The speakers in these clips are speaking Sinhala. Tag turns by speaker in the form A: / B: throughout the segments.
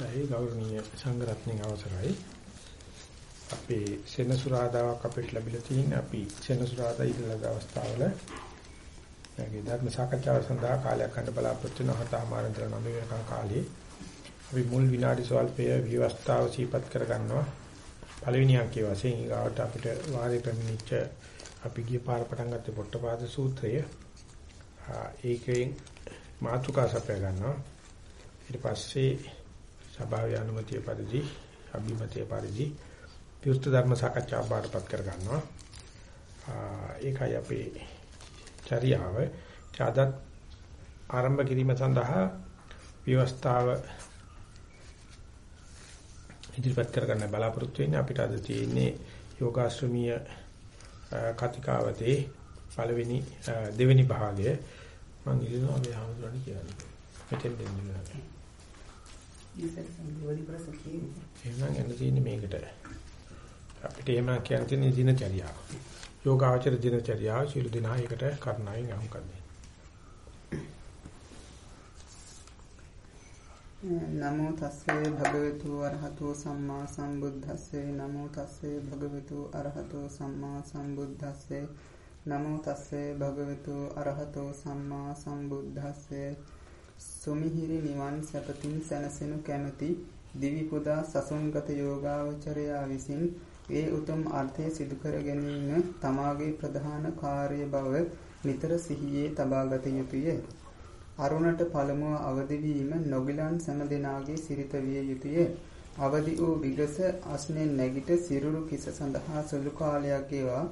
A: අවසරයි ගෞරවනීය සංඝරත්නයේ අවසරයි. අපේ සෙනසුරාදාවක් අපිට ලැබිලා තියෙන අපි සෙනසුරාදා ඉඳලා අවස්ථාවල. මේ ධර්ම සාකච්ඡාව සඳහා කාලයක් ගන්න බලාපොරොත්තු වෙන හතමාරන් දර නම වෙනකන් කාලේ. අපි මුල් විනාඩි සල්පය විවස්ථාව සීපත් කර ගන්නවා පළවෙනි අංකයේ වශයෙන් ඊගාවට අපිට වාරේ පැමිණිච්ච අපි ගිය පාර පටන් ගත්තේ පොට්ටපාද සූත්‍රය. ඒකෙන් මාතුකා සපය ගන්නවා. ඊට පස්සේ සභාවේ අනුමැතිය පරිදි අභිමතය පරිදි විවෘත ධර්ම සාකච්ඡා බාටපත් කර ගන්නවා. ඒකයි අපේ චර්යාව. ඡාදත් ආරම්භ කිරීම සඳහා ව්‍යවස්ථාව ඉදිරිපත් කර ගන්න බලාපොරොත්තු වෙන්නේ අපිට අද තියෙන්නේ යෝගාශ්‍රමීය කතිකාවතේ පළවෙනි දෙවෙනි භාගය මම ඉල්ලනවා මේ හමුදුරන්නේ කියන්නේ. මෙතෙන් දෙන්න. එහෙනම් එන්න තියෙන්නේ මේකට. අපිට එහෙම කියන්න තියෙන දිනචරියාව. යෝගාචර දිනචරියාව සියලු දිනා එකට කරුණාවෙන් අහුම් කරන්නේ.
B: නමෝ තස්සේ භගවතු අරහතෝ සම්මා සම්බුද්දස්සේ නමෝ තස්සේ භගවතු අරහතෝ සම්මා සම්බුද්දස්සේ නමෝ තස්සේ භගවතු අරහතෝ සම්මා සම්බුද්දස්සේ සුමිහිරි නිවන් සැපතින් සැනසෙනු කැමැති දිවි පුදා සසුන්ගත යෝගාවචරයා විසින් ඒ උතුම් අර්ථය සිදු කර ගැනීම තමාගේ ප්‍රධාන කාර්ය බව නිතර සිහියේ තබාගත යුතුය. අරුණට පළමුව අවදි වීම නොගිලන් සෑම දෙනාගේ සිරිත විය යුතුය. අවදි වූ විගස අස්නෙන් නැගිට සිරුරු කිස සඳහා සුළු කාලයක් ගෙවා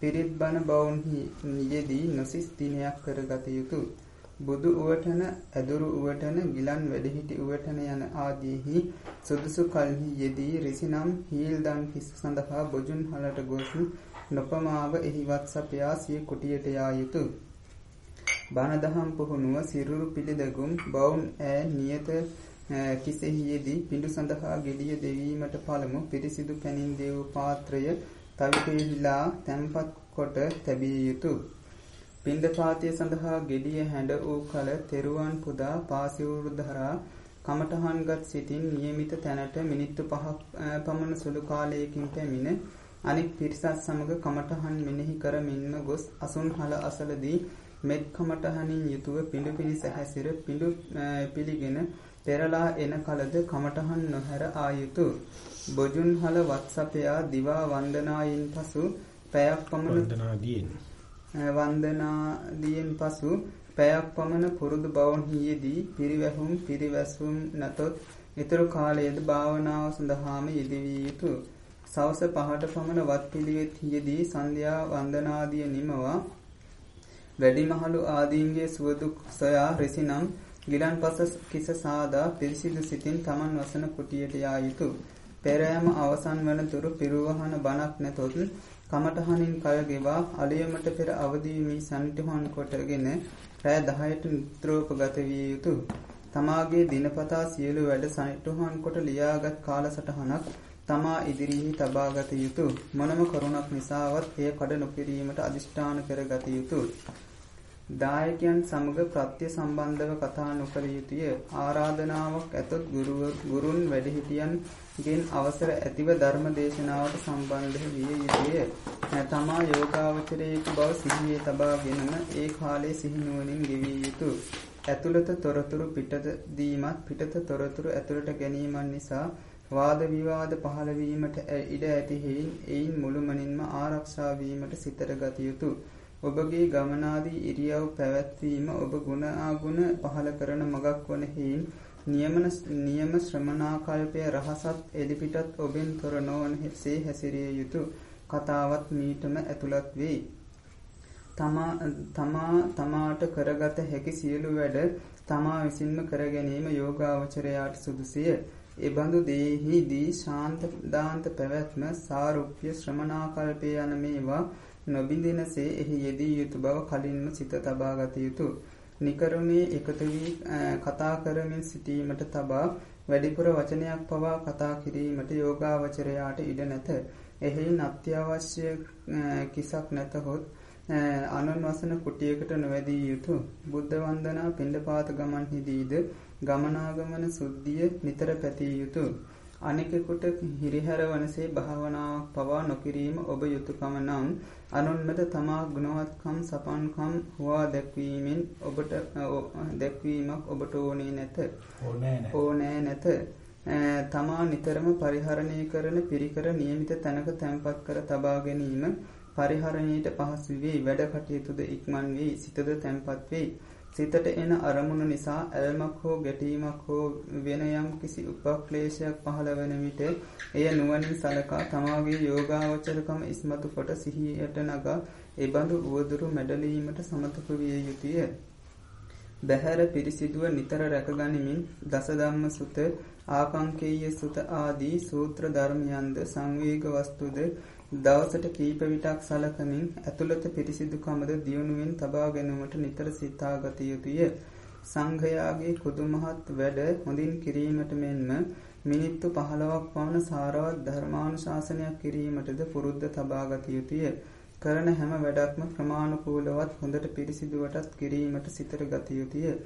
B: පිරිත් බණ බවුන්හි නියදී නොසිස් දිනයක් කරගත යුතුය. බුදු උවටන ඇදුරු උවටන ගිලන් වැඩිහිටි උවටන යන ආදීහි සුදුසු කල්හි යෙදී රිසිනම් හීල්දන් හිස් සඳහා බොජුන් හලට ගොස් නොපමාව එහිවත් සපයා සිය කුටියට යා යුතුය. බණ දහම් පුහුණුව සිරුරු පිළිදගුම් බවුන් ඈ නියත කිසෙහි යෙදී පිඬු සඳහා ගෙඩිය දෙවීමට පළමු පිරිසිදු පැනින් දේව පාත්‍රය තවිතෙහිලා තැන්පත් කොට තැබිය යුතුය. පින්ඩපාතය සඳහා gediya හැඬ වූ කල තෙරුවන් පුදා පාසිවුරු දරා කමඨහන්ගත් සිටින් નિયમિત තැනට මිනිත්තු 5ක් පමණ සුළු කාලයකින් පැමිණ අනික් පිරිසත් සමග කමඨහන් මෙනෙහි කරමින්ම ගොස් අසුන්හල අසලදී මෙත් කමඨහනින් යුතුව පිඬු පිනිස හැසිර පිඬු පිළිගෙන පෙරලා එන කලද කමඨහන් නොහැර ආයුතු බොජුන්හල වත්සපයා දිවා වන්දනායින් පසු පැයක් පමණ
A: වන්දනාදීන්
B: වන්දනාදියෙන් පසු පැයක් පමණ පුරුදු බවන්හි යෙදී පිරිවැහුම් පිරිවැසුම් නැතොත් ඊතර කාලයේද භාවනාව සඳහාම යෙදවිය යුතුය. සවස පහට පමණ වත් පිළිවෙත් යෙදී සන්ධ්‍යා වන්දනාදිය නිමවා වැඩිමහලු ආදීන්ගේ සුවදුක් සොයා රිසිනම් ගිලන්පස කිස සාදා පිරිසිදු සිතින් Taman වසන කුටියට යා යුතුය. පෙරයම අවසන් වන තුරු පිරුවහන බණක් නැතොත් කමඨහනින් කය ගෙවා අලියමට පෙර අවදි වී සම්ටිහන් කොටගෙන රෑ 10ට නිත්‍රෝපගත විය යුතුය. තමාගේ දිනපතා සියලු වැඩ සනිටුහන් කොට ලියාගත් කාලසටහනක් තමා ඉදිරියේ තබාගත යුතුය. මොනම කරුණක් නිසාවත් එය කඩ නොකිරීමට අදිෂ්ඨාන කරගත යුතුය. දායකයන් සමග ප්‍රත්‍ය සම්බන්ධව කතා නොකළ යුතුය. ආරාධනාවක් ඇතොත් ගුරුන් වැඩිහිටියන්ගෙන් අවසර ඇතිව ධර්ම දේශනාවට සම්බන්ධ විය යුතුය. තමා යෝගාවචරයෙකු බව සිහියේ තබාගෙනම ඒ කාලයේ සිහිනුවණින් ගෙවිය යුතුය. ඇතුළත තොරතුරු පිටත දීමත් පිටත තොරතුරු ඇතුළට ගැනීමන් නිසා වාද විවාද පහළ වීමට ඉඩ ඇති හේයින් එයින් මුළුමනින්ම ආරක්ෂා වීමට සිතට ගත යුතුය. ඔබගේ ගමනාදී ඉරියව් පැවැත්වීම ඔබ ගුණ ආගුණ පහල කරන මගක් වන හේයින් නියමන නියම ශ්‍රමණාකල්පය රහසත් එලිපිටත් ඔබෙන් තොර නොවන සේ හැසිරිය යුතු කතාවත් මීටම ඇතුළත් වෙයි. තමා තමා තමාට කරගත හැකි සියලු වැඩ තමා විසින්ම කර ගැනීම යෝගාවචරයාට සුදුසුය. එබඳු දේහිදී ශාන්ත දාන්ත පැවැත්ම සාරුප්‍ය ශ්‍රමණාකල්පය යන මේවා නොබිඳිනසේ එහි යෙදී යුතු බව කලින්ම සිත තබාගත යුතුය. නිකරුණේ එකතු වී කතා කරමින් සිටීමට තබා වැඩිපුර වචනයක් පවා කතා කිරීමට යෝගාවචරයාට ඉඩ නැත. එහෙයින් අත්‍යවශ්‍ය කිසක් නැතහොත් අනුන් වසන කුටියකට නොවැදී යුතුය. බුද්ධ වන්දනා පිණ්ඩපාත ගමන්හිදීද ගමනාගමන සුද්ධිය නිතර පැතිය යුතුය. අනෙකෙකුට හිරිහැර වනසේ භාවනාවක් පවා නොකිරීම ඔබ යුතුයකම නම් අනුන්මත තමා ගුණවත්කම් සපන්කම් හුවා දැක්වීමෙන් ඔබට දැක්වීමක් ඔබට ඕනේ නැත. ඕනෑ නැත. තමා නිතරම පරිහරණය කරන පිරිකර નિયમિત තැනක තැන්පත් කර තබා ගැනීම පරිහරණයට පහසු වෙයි. වැඩ කටයුතුද ඉක්මන් වෙයි. සිතද තැන්පත් වෙයි. සිතට එන අරමුණු නිසා ඇල්මක් හෝ ගැටීමක් හෝ වෙන යම් කිසි උපක්ලේශයක් පහළ වන විට එය නුවණින් සලකා තමාගේ යෝගාවචරකම ඉස්මතු කොට සිහියට නගා එබඳු උවදුරු මැඩලීමට සමතක විය යුතුය. බහැර පිරිසිදුව නිතර රැකගනිමින් දසධම්ම සුත ආකංකේය සුත ආදී සූත්‍ර ධර්මයන්ද සංවේග වස්තුද දවසට කීප විටක් සලකමින් ඇතුළත පිරිසිදුකමද දියුණුවෙන් තබා ගැනීමට නිතර සිතාගත යුතුය. සංඝයාගේ කුදුමහත් වැඩ හොඳින් කිරීමට මෙන්ම මිනිත්තු 15ක් පමණ සාරවත් ධර්මානුශාසනයක් කිරීමටද පුරුද්ද තබාගත යුතුය. කරන හැම වැඩක්ම ක්‍රමානුකූලවත් හොඳට පිරිසිදුවටත් කිරීමට සිතට ගත යුතුය.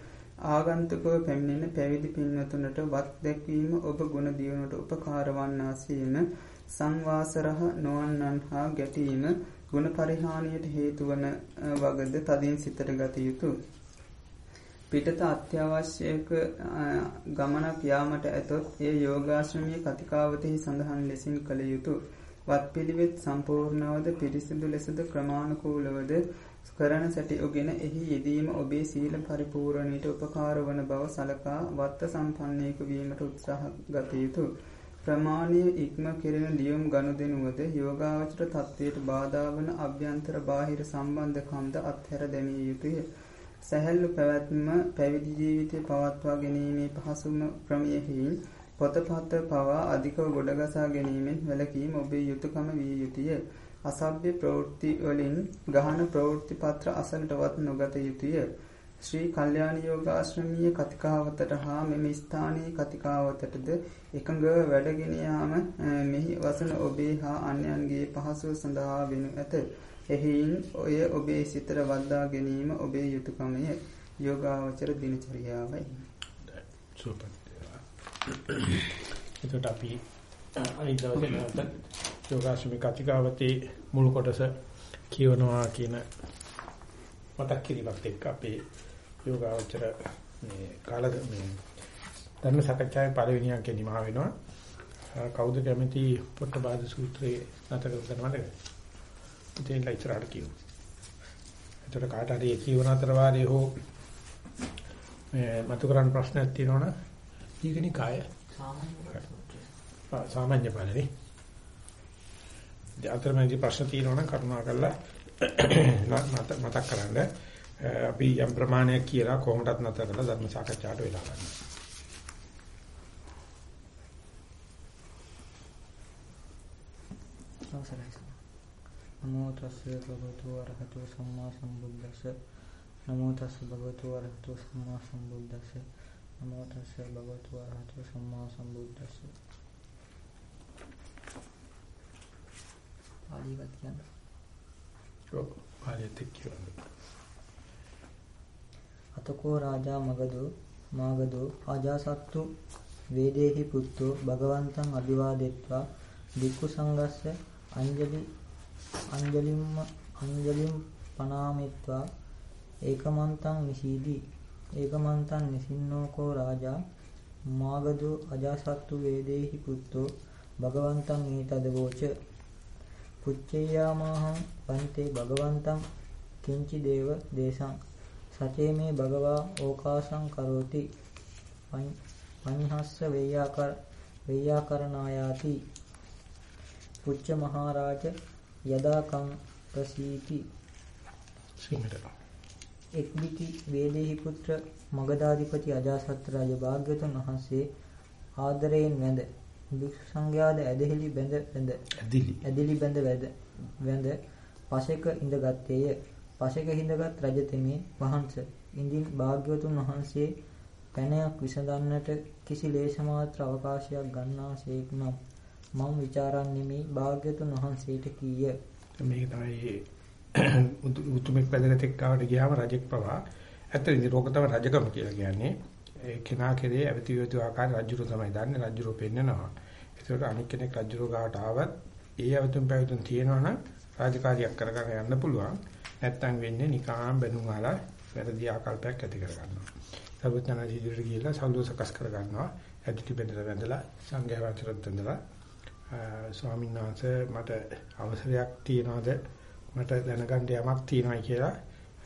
B: ආගන්තුකව පැමිණෙන පැවිදි පින්වතුන්ට වත් දැක්වීම ඔබ ගුණ දියුණුවට උපකාර වන්නාසේම සංවාසරහ නොවන්නන් හා ගැටීම ගුණ පරිහානියට හේතු වන වගද තදින් සිතට ගත යුතුය. පිටත අත්‍යවශ්‍යක ගමනක් යාමට ඇතොත් එය යෝගාශ්‍රමයේ කතිකාවතෙහි සඳහන් ලෙසින් කළ යුතුය. වත්පිළිවෙත් සම්පූර්ණවද පිරිසිදු ලෙසද ක්‍රමානුකූලවද කරන සැටි ඔගෙන එහි යෙදීම ඔබේ සීල පරිපූර්ණයට උපකාර වන බව සලකා වත්ත සම්පන්නයෙකු වීමට උත්සාහ ගත යුතුය. ප්‍රමාණය ඉක්ම කෙරෙන ලියුම් ගනුදෙනුවද යෝගාවචර තත්වයට බාධා වන අභ්‍යන්තර බාහිර සම්බන්ධකම්ද අත්හැර දැමිය යුතුය. සැහැල්ලු පැවැත්ම පැවිදි ජීවිතය පවත්වා ගැනීමේ පහසුම ක්‍රමයෙහි පොතපත පවා අධිකව ගොඩගසා ගැනීමෙන් වැළකීම ඔබේ යුතුයකම විය යුතුය. අසභ්‍ය ප්‍රවෘත්ති වලින් ගහන ප්‍රවෘත්ති පත්‍ර අසලටවත් නොගත යුතුය. ශ්‍රී කල්යාණ යෝගාශ්‍රමීය කතිකාවතට හා මෙම ස්ථානීය කතිකාවතටද එකඟව වැඩගෙන යාම මෙහි වසන ඔබේ හා අන්‍යයන්ගේ පහසුව සඳහා වෙනු ඇත. එහින් ඔය ඔබේ සිතට වද්දා ගැනීම ඔබේ යුතුයකමය. යෝගාවචර දිනචරියාවයි.
A: සුපර්. එතකොට අපි අනිත් දවසේ නැවත යෝගාශ්‍රමී කතිකාවතේ මුල් කොටස කියවනවා කියන මතක් කිරීමක් එක්ක අපේ යෝගාවචර මේ කාල මේ ධර්ම සාකච්ඡාවේ පළවෙනි අංකේ නිමා වෙනවා. කවුද කැමති පොට්ටපාද සූත්‍රයේ නැතර කරනවද? ඉතින් ලයිචරාට කියමු. ඒතර කාට හරි කියවන අතර වාරේ හෝ මේ මතු කරන්න ප්‍රශ්නයක් තියෙනවනම් ඊකනි කාය සාමාන්‍ය බලනේ. අතරමැදි ප්‍රශ්න තියෙනවනම් කරුණාකරලා මතක් කරගන්න. අපි යම් ප්‍රමාණයක් කියලා කොහොමදත් නැතර කරලා ධර්ම සාකච්ඡාවට වෙලා ගන්නවා.
B: අවසරයි. නමෝ තස්සේ භගවතු වරහතු සම්මා සම්බුද්දස්ස නමෝ තස්සේ භගවතු වරහතු සම්මා සම්බුද්දස්ස නමෝ තස්සේ භගවතු වරහතු සම්මා සම්බුද්දස්ස ආදීවත් කියන්නේ.
A: ඔව් ආදීත් කියන්නේ.
B: අතකෝ රාජා මගදෝ මාගදෝ අජාසත්තු වේදේහි පුත්තෝ භගවන්තං අභිවාදෙත්වා දික්ඛු සංගස්ස අංජලි අංජලිම්ම අංජලිම් පනාමෙත්වා ඒකමන්තං නිසීදී ඒකමන්තං නිසින්නෝකෝ රාජා මාගදෝ අජාසත්තු වේදේහි පුත්තෝ භගවන්තං ඊතදවෝච පුච්චේයාමහං පන්තේ භගවන්තං කිංචි දේව දේශං. සචේ මේ භගවා ඕකාසං කරෝති. පඤ්හස්ස වේයාකර වේයාකරණායාති. පුච්ච මහරජ යදා කං ප්‍රසීති එක්බිති වේදේහි පුත්‍ර මගධාධිපති අජාසත් රජ භාග්‍යතුන් වහන්සේ ආදරයෙන් වැඳ. භික්ෂු සංඝයාද ඇදහිලි බැඳ බැඳ. ඇදිලි ඇදිලි බැඳ වැඳ වැඳ. පසෙක ඉඳගත්තේය පසෙක හිඳගත් රජතෙමේ වහන්ස ඉඳින් භාග්‍යවතුන් වහන්සේ පැනයක් විසඳන්නට කිසි ලේස මාත්‍ර අවකාශයක් ගන්නාසේක් නම් මම ਵਿਚාරන්නේ භාග්‍යවතුන් වහන්සේට කීය
A: මේක තමයි උතුමෙක් පැදෙන තෙක් කාවට ගියාම රජෙක් පවා ඇත්තට ඉතින් රෝග තමයි රජකම කියලා කියන්නේ ඒ කෙනා කෙරේ අවති යොතු ආකාර රජුරු තමයි දන්නේ රජුරු පෙන්නනවා. ඒකට අනික් කෙනෙක් රජුරු ගාවට ආවත් ඒ අවතුම් පැවතුම් තියෙනවනම් රාජකාරියක් කරගෙන යන්න පුළුවන්. නැත්තම් වෙන්නේ නිකාම් බැනුම් අහලා වැරදි ආකල්පයක් ඇති කර ගන්නවා. සර්වඥාන ජීවිතේ ගිහිල්ලා සල්ලු සකස් කර ගන්නවා. ඇදිටි බෙදලා වැඳලා සංඝයා වහන්සේට දෙඳලා ස්වාමීන් වහන්සේ මට අවසරයක් තියනවාද මට දැනගන්න යමක් තියෙනවායි කියලා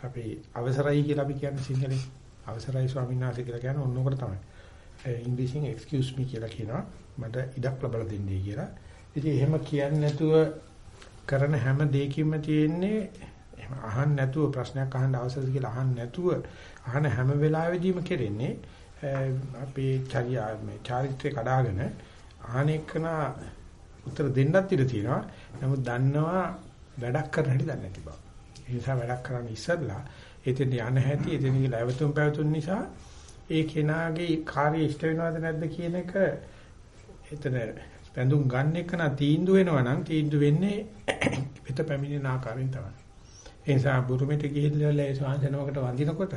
A: අපි අවසරයි කියලා අපි කියන්නේ සිංහලෙන් අවසරයි ස්වාමීන් වහන්සේ කියලා කියන්නේ ඕනෝකට තමයි. ඉංග්‍රීසියෙන් excuse me කියලා කියනවා. මට ඉඩක් ලබා දෙන්නයි කියලා. ඉතින් එහෙම කියන්නේ නැතුව කරන හැම දෙයකින්ම තියෙන්නේ එහෙම අහන්න නැතුව ප්‍රශ්නයක් අහන්න අවශ්‍යද කියලා අහන්න නැතුව අහන හැම වෙලාවෙදීම කෙරෙන්නේ අපේ චර්යා මේ චාරිත්‍රය කඩාගෙන අහන එකන උත්තර දෙන්නත් ඉඩ තියෙනවා. නමුත් දන්නවා වැඩක් කරන්න හැටි දන්නේ නැති බව. ඒ නිසා වැඩක් කරන්න ඉස්සෙල්ලා එතෙන් යන හැටි එතෙන් ගිහලා අවතුම් පැවතුම් නිසා ඒ කෙනාගේ කාර්ය ඉෂ්ට වෙනවද නැද්ද කියන එක එතන බැඳුම් ගන්න එක නා තීන්දුව වෙනවා නම් තීන්දුව වෙන්නේ පිට පැමිණෙන ආකාරයෙන් තමයි. ඒ නිසා බුරුමෙට ගිහිල්ලා ඒ ස්වාංශනවකට වඳිනකොට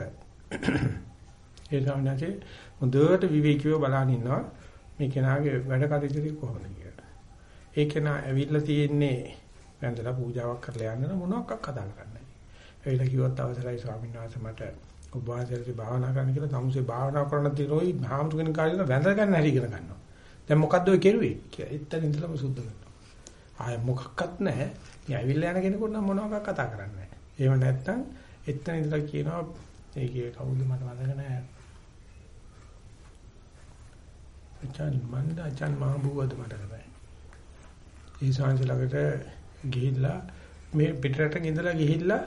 A: ඒ ස්වාමීනාගේ හොඳට විවේකීව බලන් ඉන්නවා මේ කෙනාගේ වැඩ කටයුතු කොහොමද කියලා. ඒ කෙනා ඇවිල්ලා තියෙන්නේ වැඳලා පූජාවක් කරලා යන්න මොනවක් කතා කරන්නේ. ඇවිල්ලා කිව්වත් අවසරයි ස්වාමීන් වහන්සේ මට ඔබ වහන්සේට භාවනා කරන්න කියලා තමුසේ භාවනා කරන දිනෝයි භාමතුගෙන කාලේ වැඳ ගන්න හැටි ඉගෙන ගන්නවා. දැන් මොකද්ද ඔය කෙරුවේ කියලා. එතන ඉඳලම සුද්ධ කරනවා. ආය මොකක්වත් නැහැ. මේ ඇවිල්ලා යන කෙනෙකුට නම් මොනවාක් කතා කරන්නේ නැහැ. එහෙම නැත්නම් එතන ඉඳලා කියනවා ඒකේ කවුද මට මතක නැහැ. අචාන් මන්ද අචාන් මහබුවද මට බෑ. ඒ සංස ළඟට ගිහිල්ලා මේ පිටරට ඉඳලා ගිහිල්ලා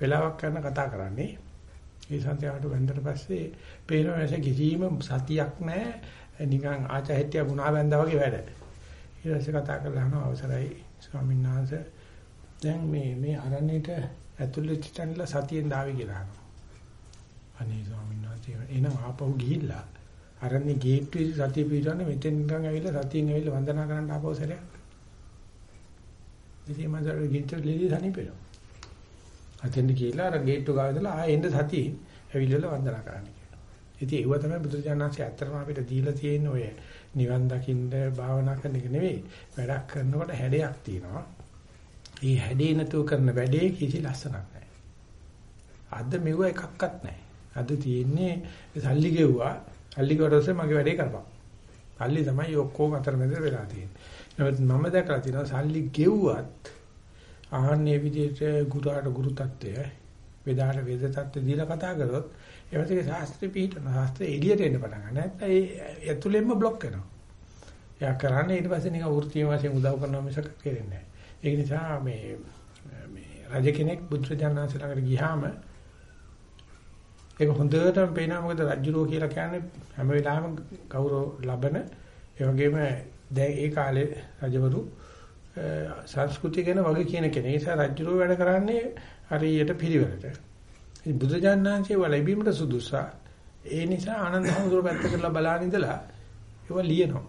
A: වෙලාවක් කරන කතා කරන්නේ. ඒ සංත්‍යාවට වෙන්දට පස්සේ පේනවා ඇස කිසිම සතියක් නැහැ. නිකන් ආචාහිත්‍ය වුණා වැන්දා වගේ වැඩ. ඊට පස්සේ කතා කරලා අහනවා අවසරයි ස්වාමීන් වහන්සේ දැන් මේ මේ අරණේට ඇතුළේ චිතන්ලා සතියෙන් දාවි කියලා අහනවා. අනේ ස්වාමීන් වහන්සේ එනම් ආපහු ගිහිල්ලා අරණේ ගේට්ටුවේ සතිය පිටවන්න මෙතෙන් නිකන් ඇවිල්ලා සතියෙන් ඇවිල්ලා වන්දනා කරන්න ආපහු සැරයක්. ඉතින් මම දර ගින්ට ලීලි සනීපෙනවා. අතෙන්ද කියලා අර ගේට්ටු ගාව ඉඳලා ආයෙ එන්න සතියේ ඇවිල්ලා වන්දනා කරන්න කියලා. ඉතින් ඒව තමයි බුදුරජාණන්සේ ඇත්තටම අපිට දීලා තියෙන ඔය නිවන් දකින්න භාවනා කරන එක නෙවෙයි. වැඩක් කරනකොට හැඩයක් තියෙනවා. මේ හැඩේ නැතුව කරන වැඩේ කිසි ලස්සනක් නැහැ. අද මෙව එකක්වත් නැහැ. අද තියෙන්නේ සල්ලි ගෙව්වා. සල්ලි ගෙවුවට මගේ වැඩේ කරපන්. සල්ලි තමයි ඔක්කොම අතරමැද වෙලා තියෙන්නේ. නමුත් මම දැකලා තියෙනවා සල්ලි ගෙව්වත් ආහන්නේ විදිහට ගුරුාට ගුරු තත්ත්වය වේදාට වේද තත්ත්වය දීලා කතා කරොත් එවතේ ශාස්ත්‍රීය පිටන ශාස්ත්‍රය එළියට එන්න පටන් ගන්නවා. නැත්නම් ඒ ඇතුළෙන්ම બ્લોක් වෙනවා. එයා කරන්නේ ඊට පස්සේ නිකන් වෘත්තීය වශයෙන් උදව් කරනවා මිසක කෙරෙන්නේ නැහැ. ඒ නිසා මේ මේ රජ කෙනෙක් බුද්ධ ඥානස ළඟට ගියාම ඒක හොඳටම පේනවා මොකද රජුරෝ කියලා කියන්නේ හැම වෙලාවෙම ගෞරව ලබන ඒ වගේම දැන් ඒ කාලේ රජවරු සංස්කෘතිය ගැන වගේ කියන කෙනෙක්. ඒ නිසා රජුරෝ වැඩ කරන්නේ හරියට පිළිවෙලට. ඉතින් බුදුජානනාංශයේ වලැබීමට සුදුසා. ඒ නිසා ආනන්ද හැමදෙර පැත්ත කරලා බලන ඉඳලා ඒව ලියනවා.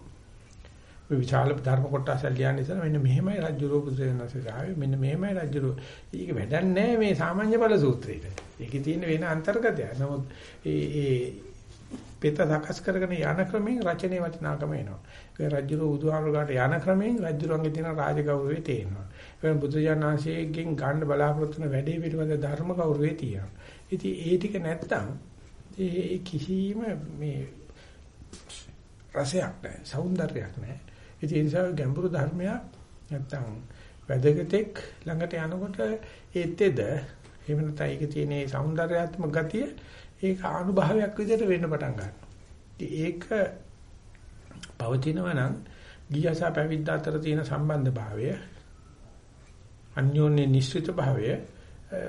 A: මේ විශාල ධර්ම කොටස ලියන නිසා මෙන්න මෙහෙමයි රජුරෝ බුදුජානනාංශයේ ආවේ මෙන්න මෙහෙමයි රජුරෝ. ඒක වැඩක් නැහැ මේ සාමාන්‍ය බල සූත්‍රේට. ඒකේ තියෙන වෙන අන්තර්ගතය. නමුත් ඒ ඒ පෙත සකස් කරගෙන යන ක්‍රමෙන් රචනයේ වටිනාකම එනවා. ඒ රජුරු උදුහාමරකට යන ක්‍රමෙන් රජුරුවන්ගේ තියෙන රාජගෞරවය තේරෙනවා. ඒ බුදුජානනාංශයෙන් ගන්න බලාපොරොත්තු වෙන වැඩේ පිළිබඳ ධර්ම ගෞරවය තියෙනවා. ඉතින් ඒ ටික නැත්තම් ඒ කිසිම මේ රසයක් නැහැ, సౌందර්යයක් නැහැ. ඒ නිසා ගැඹුරු ධර්මයක් නැත්තම් වැදගත්ෙක් ළඟට යනකොට ඒත්ෙද එහෙම නැත්නම් ඒක තියෙන ඒ సౌందర్యාත්මක ගතිය ඒක අනුභවයක් විදිහට වෙන්න පටන් ගන්නවා. ඒක පවතිනවා නම් ගියසා පැවිද්ද අතර තියෙන සම්බන්ධභාවය අන්‍යෝන්‍ය නිශ්චිත භාවය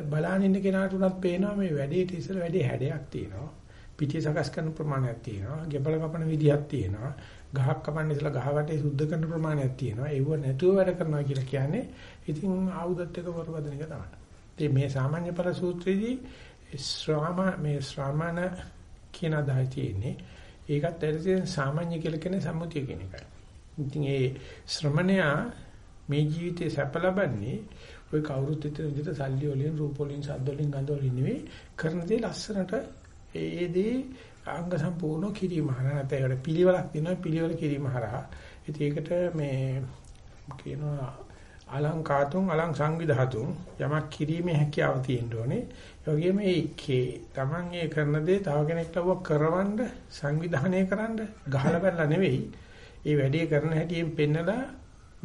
A: බලාගෙන ඉන්න කෙනාට උනත් පේනවා මේ වැඩේට ඉස්සර වැඩේ හැඩයක් තියෙනවා. පිටිය සකස් කරන ප්‍රමාණයක් තියෙනවා. ගෙබල කපන විදිහක් තියෙනවා. ගහක් කපන්න ඉස්සලා ගහ වටේ සුද්ධ කරන ප්‍රමාණයක් තියෙනවා. ඒව නැතුව වැඩ කරනවා කියලා කියන්නේ ඉතින් ආයුධත් එක වරවදන එක තමයි. ඉතින් මේ සාමාන්‍ය පර සූත්‍රයේදී ශ්‍රාම මේ ශ්‍රාමණ කියන අදහය තියෙන්නේ. ඒකත් ඇරෙන්නේ සාමාන්‍ය කියලා කියන සම්මුතිය කියන එකයි. ඉතින් ඒ ශ්‍රමණයා මේ ජීවිතේ සැප ලබන්නේ ඔය කවුරුත් හිතන විදිහට සල්ලි වලින් රූප වලින් ශබ්ද වලින් ගන්ධ වලින් නෙවෙයි කරන දේ ලස්සනට ඒදී අංග සම්පූර්ණ කිරීම හරහා නැත්නම් ඒකට පිළිවෙලක් දෙනවා පිළිවෙල කිරීම හරහා ඉතින් ඒකට මේ කියනවා අලංකාතුන් අලං සංවිධාතුන් යමක් කිරීමේ හැකියාව තියෙන්න ඕනේ. ඒ වගේම ඒකේ Taman ඒ කරන දේ තව කෙනෙක්ට වව කරවන්න සංවිධානය කරන්න ගහලා බැලලා නෙවෙයි. ඒ වැඩේ කරන හැටියෙන් පෙන්නලා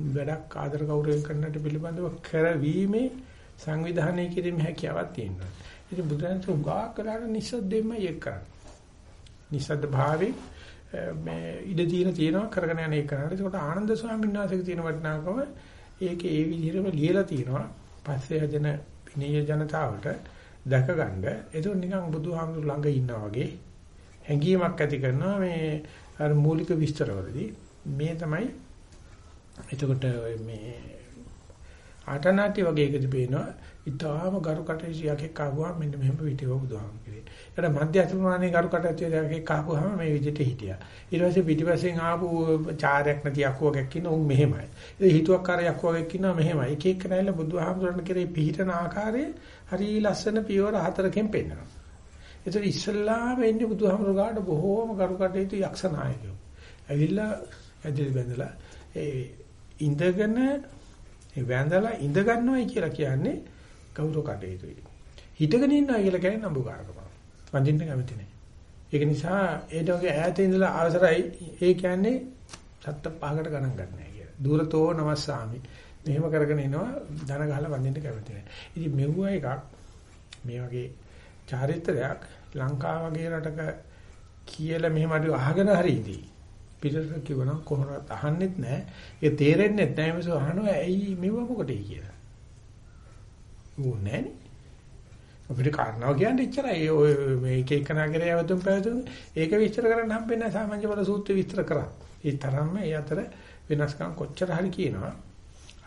A: වැඩක් ආදර ගෞරවයෙන් කරන්නට පිළිබඳව කරවීමේ සංවිධානය කිරීමේ හැකියාවක් තියෙනවා. ඉතින් බුදුරජාණන් උගා කරලා නිස්සද්දෙම ඒක කරන්නේ. නිස්සද්ද භාවයේ මේ ඉඩ තියෙන තියෙනවා කරගෙන යන එක කරන්නේ. ඒකට ආනන්ද ස්වාමීන් වහන්සේගේ තියෙන වටිනාකම ඒකේ ඒ විදිහටම ලියලා තියෙනවා. පස්සේ හදන විනය ජනතාවට දැක ගන්න. ඒක නිකන් බුදුහාමුදුර ළඟ ඉන්නා වගේ හැඟීමක් ඇති කරනවා මේ අර මූලික විස්තරවලදී. මේ තමයි එතකොට මේ ආටනාටි වගේ එකදී පේනවා ඊටාම ගරු කටයුතු යකෙක් ආවම මෙන්න මෙහෙම විදිහව බුදුහාම කිරේ. ඒකට මධ්‍ය අතුරුමානේ ගරු කටයුතු යකෙක් ආවම මේ විදිහට හිටියා. ඊට පස්සේ පිටිපස්සෙන් ආපු චාරයක් නැති යක්කුවෙක් ඉන්න උන් මෙහෙමයි. ඒ හිතුවක්කාර යක්කුවෙක් ඉන්නවා මෙහෙමයි. එක එක නැල්ල බුදුහාමුදුරන් කරේ පිහිටන ආකාරය හරි ලස්සන පියවර හතරකින් පෙන්වනවා. ඒතර ඉස්සල්ලාම එන්නේ බුදුහාමුදුර ගාඩ බොහෝම ගරු කටයුතු යක්ෂ නායකයෝ. ඇවිල්ලා ඇදලි බැඳලා ඒ ඉඳගෙන ඒ වැඳලා ඉඳ ගන්නවයි කියලා කියන්නේ ගෞරව කටයුතුයි. හිටගෙන ඉන්නවා කියලා කියන්නේ නඹුකාරකම. වඳින්න කැමති නැහැ. ඒක නිසා ඒට වගේ ඈත ඉඳලා අවසරයි ඒ කියන්නේ සත්ත පහකට ගණන් ගන්නෑ කියලා. දුරතෝ නමස්සාමි. මෙහෙම කරගෙන ඉනවා ධන ගහලා වඳින්න කැමති නැහැ. ඉතින් මෙවුව එකක් මේ වගේ චාරිත්‍රයක් ලංකාව වගේ රටක කියලා මෙහෙම අඩු අහගෙන හරිදී. පිටරට කිව්වනම් කොහොමවත් අහන්නෙත් නැහැ. ඒක තේරෙන්නෙත් නැහැ. මේසෝ අහනවා ඇයි මෙව මොකටද කියලා. ඕනේ අපිට කාරණාව කියන්නේ එච්චරයි. ඔය මේක එක නගරයේ අවතුම් පැවතුම් ඒක විස්තර කරන්න හම්බෙන්නේ සාමාන්‍ය බල සූත්‍රය විස්තර කරා. ඒ තරම්ම ඒ අතර වෙනස්කම් කොච්චර හරි කියනවා.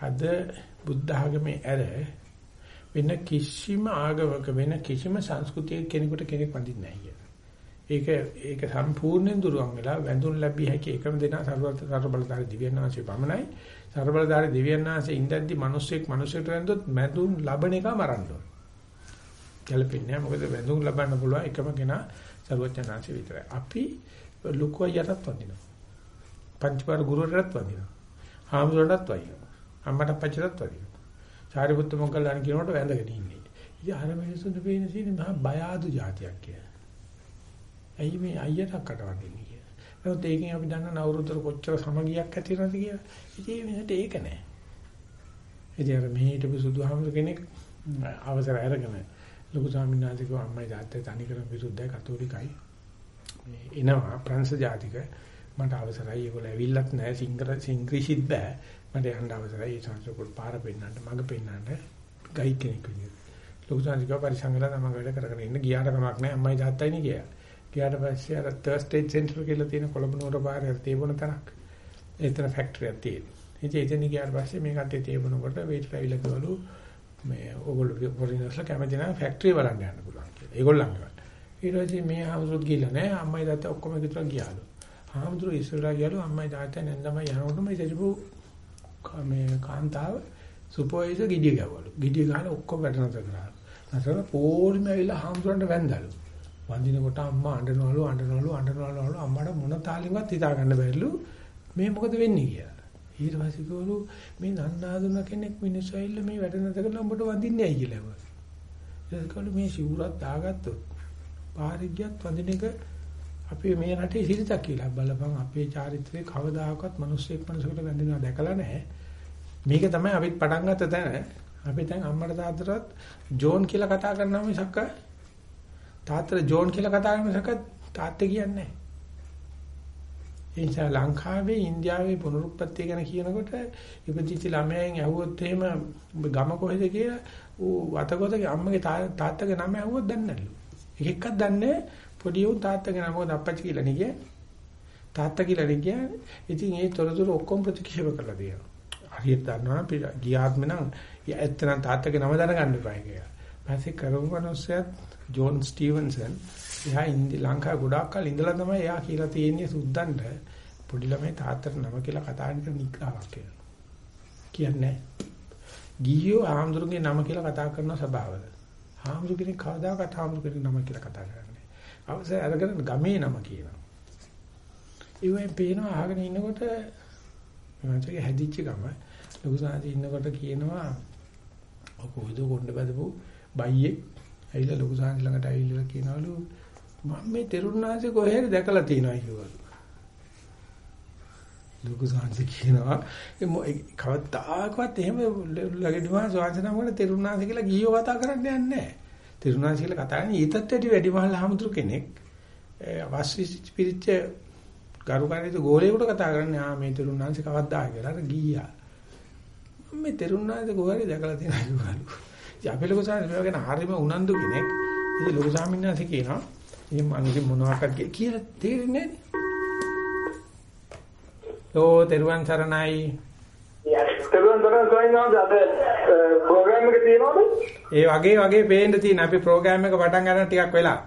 A: අද බුද්ධ ආගමේ ඇර වෙන කිසිම ආගමක වෙන කිසිම සංස්කෘතියක කෙනෙකුට කෙනෙක් වඳින්නේ නැහැ ඒක ඒක සම්පූර්ණයෙන් දුරවන් වෙලා වැඳුම් ලැබිය හැකි එකම දෙනා සර්ව බලධාරී දිව්‍යඥාන්සේ පමණයි. සර්ව බලධාරී දිව්‍යඥාන්සේ ඉඳද්දි මිනිස්සෙක් මිනිසෙකුට වැඳොත් මැදුම් ලබන එක මරන්න ඕන. ගැලපෙන්නේ නැහැ. මොකද වැඳුම් ලබන්න පුළුවන් එකම කෙනා සර්වඥාන්සේ විතරයි. අපි ලොකෝ යටත් වඳිනවා. පංචපාර ගුරුවරයාට වඳිනවා. හාමුදුරන්ටත් වඳිනවා. අම්මට අපච්චිටත් වඳිනවා. සාරිපුත්ත මොග්ගල්ලාන් කියනකොට වැඳගෙන ඉන්නේ. ඉතින් අර මිනිස්සුන්ට පේන සීනේ මහා බය ආදු જાතියක් කියලා. ඇයි මේ අයියට අක්කට වදින්නේ කියලා. නමුත් ඒකෙන් අපි දන්න නවුරුතර කොච්චර සමගියක් ඇති වෙනවද කියලා. ඉතින් මේකට ඒක නෑ. ඉතින් අර මේ හිටපු සුදුහාමුදුර කෙනෙක් අවසර අරගෙන ලොකු ස්වාමීන් වහන්සේ කිව්වා අම්මයි තාත්තයි තනි කරම විරුද්ධයි කතෝලිකයි. මේ එනවා ප්‍රංශ ජාතික මට අවසරයි ඒගොල්ලෝ ඇවිල්ලත් නැහැ සිංගර සිංග්‍රීසිත් බෑ. මට යන්න අවසරයි ඒ සංසකෝල් පාර පෙන්නන්න මඟ පෙන්නන්න ගයිඩ් කෙනෙක් විදියට. ලොකු ස්වාමීන් වහන්සේ පරිසංගල තමයි වැඩ කරගෙන ඉන්න ගියාට කමක් නැහැ අම්මයි තාත්තයි නේ කියලා. ගියාට පස්සේ අර තර්ස්ටේජ් සෙන්ටර් කියලා තියෙන කොළඹ නුවර පාරේ තේබුණ තැනක්. එතන ෆැක්ටරියක් තියෙනවා. ඉතින් එතන ගියාට පස්සේ මේ කට්ටිය තේබුණකොට වේට් ඇවිල්ලා ගවලු මේ ඕගොල්ලෝ ෆොරිනර්ස්ලා කැමති නැහැ ෆැක්ටරිය බලන්න යන්න පුළුවන් කියලා. ඒගොල්ලන්ගේ. ඊට පස්සේ මේ හාමුදුරුවෝ ගිහලා නැහැ අම්මයි තාත්තා ඔක්කොම එකතුලා ගියාලු. හාමුදුරුවෝ ඉස්සරලා ගියාලු අම්මයි තාත්තා නැන්දමයි යනකොටම ඉතිපු මේ කාන්තාව සුපෝයිස ගිඩිය ගැවවලු. ගිඩිය ගහලා ඔක්කොම වැඩ නැතර කරා. නැතර පොරිම ඇවිල්ලා හාමුදුරන්ට වැන්දලු. වඳිනකොට අම්මා අඬනවලු අඬනවලු අඬනවලු අම්මට මොන තාලෙන්වත් හිතා ගන්න බැරිලු මේ මොකද වෙන්නේ කියලා. ඊට පස්සේ කිව්වලු මේ නන්නාදුන කෙනෙක් මිනිස්සු ඇවිල්ලා මේ වැඩ නැත කරලා උඹට වඳින්නේ ඇයි කියලා ඇහුවා. ඒකවල මේ සිවුරක් දාගත්තොත් පාරිග්‍යත් වඳින එක අපේ මේ රටේ සිරිතක් කියලා බලපන් අපේ චාරිත්‍රයේ කවදාකවත් මිනිස්සෙක් මිනිසෙකුට වැඳිනවා දැකලා නැහැ. මේක තමයි අපිත් පටන් ගත්ත තැන. අපි දැන් අම්මට තාත්තටත් ජෝන් කියලා කතා කරනවා මිසක් තාත්තට ජෝන් කියලා කතා කරන මිසක තාත්තේ කියන්නේ නැහැ. ඒ නිසා ලංකාවේ ඉන්දියාවේ පුනරුත්පත්ති ගැන කියනකොට ඉපදිච්ච ළමයන් ඇහුවොත් එහෙම ගම කොහෙද කියලා ඌ වතකොතගේ අම්මගේ තාත්තගේ නම ඇහුවොත් දන්නේ නැලු. එක එකක් දන්නේ පොඩි උන් තාත්තගේ නම මොකද අප්පච්චි කියලා නේ කියන්නේ. තාත්තා කියලා නේ කියන්නේ. ඉතින් ඒ තොරතුරු ඔක්කොම ප්‍රතික්ෂේප කරලා තියෙනවා. හරියට දන්නවා ගියාත්ම නම් ඇත්තනම් තාත්තගේ නම දැනගන්න එපා කියලා. පස්සේ කරපු මිනිස්සයත් ජෝන් ස්ටිවන්සන් එයා ඉන්දි ලංකාව ගොඩාක් කල ඉඳලා තමයි එයා කියලා තියෙන්නේ සුද්දන්ට පොඩි ළමයි තාත්තට නම කියලා කතා කරන නිග්‍රහයක් කියලා. කියන්නේ ගියෝ ආම්දුරුගේ නම කියලා කතා කරන ස්වභාවද. ආම්දුරු කෙනෙක් කවදාකවත් ආම්දුරු කෙනෙක් නම කියලා කතා කරන්නේ. අවසර අරගෙන ගමේ නම කියනවා. ඒවෙන් පේනවා අහගෙන ඉන්නකොට මමගේ හැදිච්ච ගම ලොකු සාන්ති ඉන්නකොට කියනවා කොහොමද කොණ්ඩ බදපු බයියේ ඇවිල්ලා ලොකු සාන්ති ළඟට ඇවිල්ලා කියනවලු මම මේ තෙරුණාංශේ කොහෙද දැකලා තියෙනවා කිව්වලු. ලොකු සාංශ කියනවා කවදාකවත් එහෙම ලගෙඩිමහා සාංශ නමකට තෙරුණාංශ කියලා ගියෝ කතා කරන්න යන්නේ නැහැ. තෙරුණාංශ කියලා කතා කරන්නේ ඊටත් වැඩි වැඩිමහල් හාමුදුරු කෙනෙක්. වාස්විච් පිරිච්ච ගරුකාරීතු ගෝලයකට කතා කරන්නේ ආ මේ තෙරුණාංශ කවද්දා කියලා අර ගියා. මේ තෙරුණාංශ කොහරි දැකලා තියෙනවා කිව්වලු. ඉතින් අපි ලොකු සාංශ මේවා ගැන හරිම උනන්දු කෙනෙක්. ඉතින් ලොකු ස්වාමීන් වහන්සේ කියනවා මං මොනවාක්ද කියලා තේරෙන්නේ නැහැ. ඕ තෙරුවන් සරණයි.
C: තෙරුවන් සරණයි?
A: ඒ වගේ වගේ පේන්න තියෙන අපි ප්‍රෝග්‍රෑම් එක පටන් ගන්න ටිකක් වෙලා.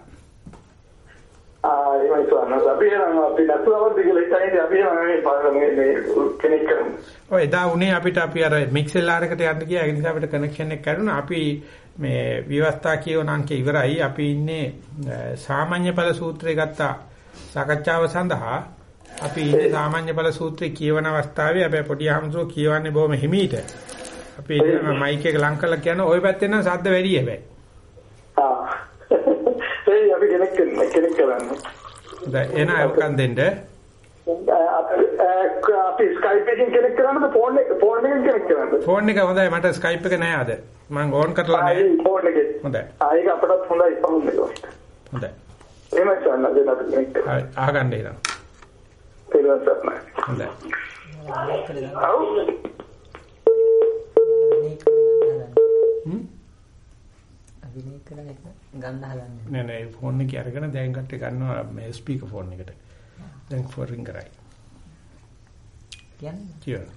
A: ඔය එදා උනේ අපිට අපි අර මික්සෙල් ආරකට යන්න ගියා. ඒ නිසා අපිට කනෙක්ෂන් එක කරුණා අපි මේ විවස්ථා කියවන අංකේ ඉවරයි. අපි ඉන්නේ සාමාන්‍ය ඵල සූත්‍රය ගත්තා සාකච්ඡාව සඳහා. අපි ඉන්නේ සාමාන්‍ය ඵල සූත්‍රය කියවන අවස්ථාවේ. හැබැයි පොඩි අහම්සෝ කියවන්නේ බොහොම හිමීට. අපි මයික් එක ලං කරලා කියන ওই පැත්තෙන් නම් ශබ්ද වැඩි හැබැයි.
C: ආ. ඒ අපි කෙනෙක් කෙනෙක් කරන්නේ.
A: දැන් එන අවකන් දෙන්න.
C: අපි ස්කයිප් එකෙන් කෙනෙක් කරන්නද ෆෝන් එක ෆෝන් එකෙන් කෙනෙක් කරන්නද?
A: ෆෝන් එක හොඳයි මට ස්කයිප් එක නෑ අද. මම ඕන් කරලා නෑ.
C: ෆෝන් එකේ.
A: හොඳයි.
C: ආ ඒක අපටත් හොඳයි ෆෝන් එක.
A: හොඳයි.
C: එහෙමයි සන්න දෙන්න අපි කෙනෙක්.
A: අහගන්න එනවා.
C: තේරුවන් සරණයි.
A: හොඳයි.
D: අභිනය කරන එක ගන්න හදන්නේ.
A: නෑ නෑ ෆෝන් එක අරගෙන දැන් කට්ටේ ගන්නවා මේ ස්පීකර් ෆෝන් එකට. දැන් ෆෝරින් කරයි.
D: කියන්නේ
A: කියන්න.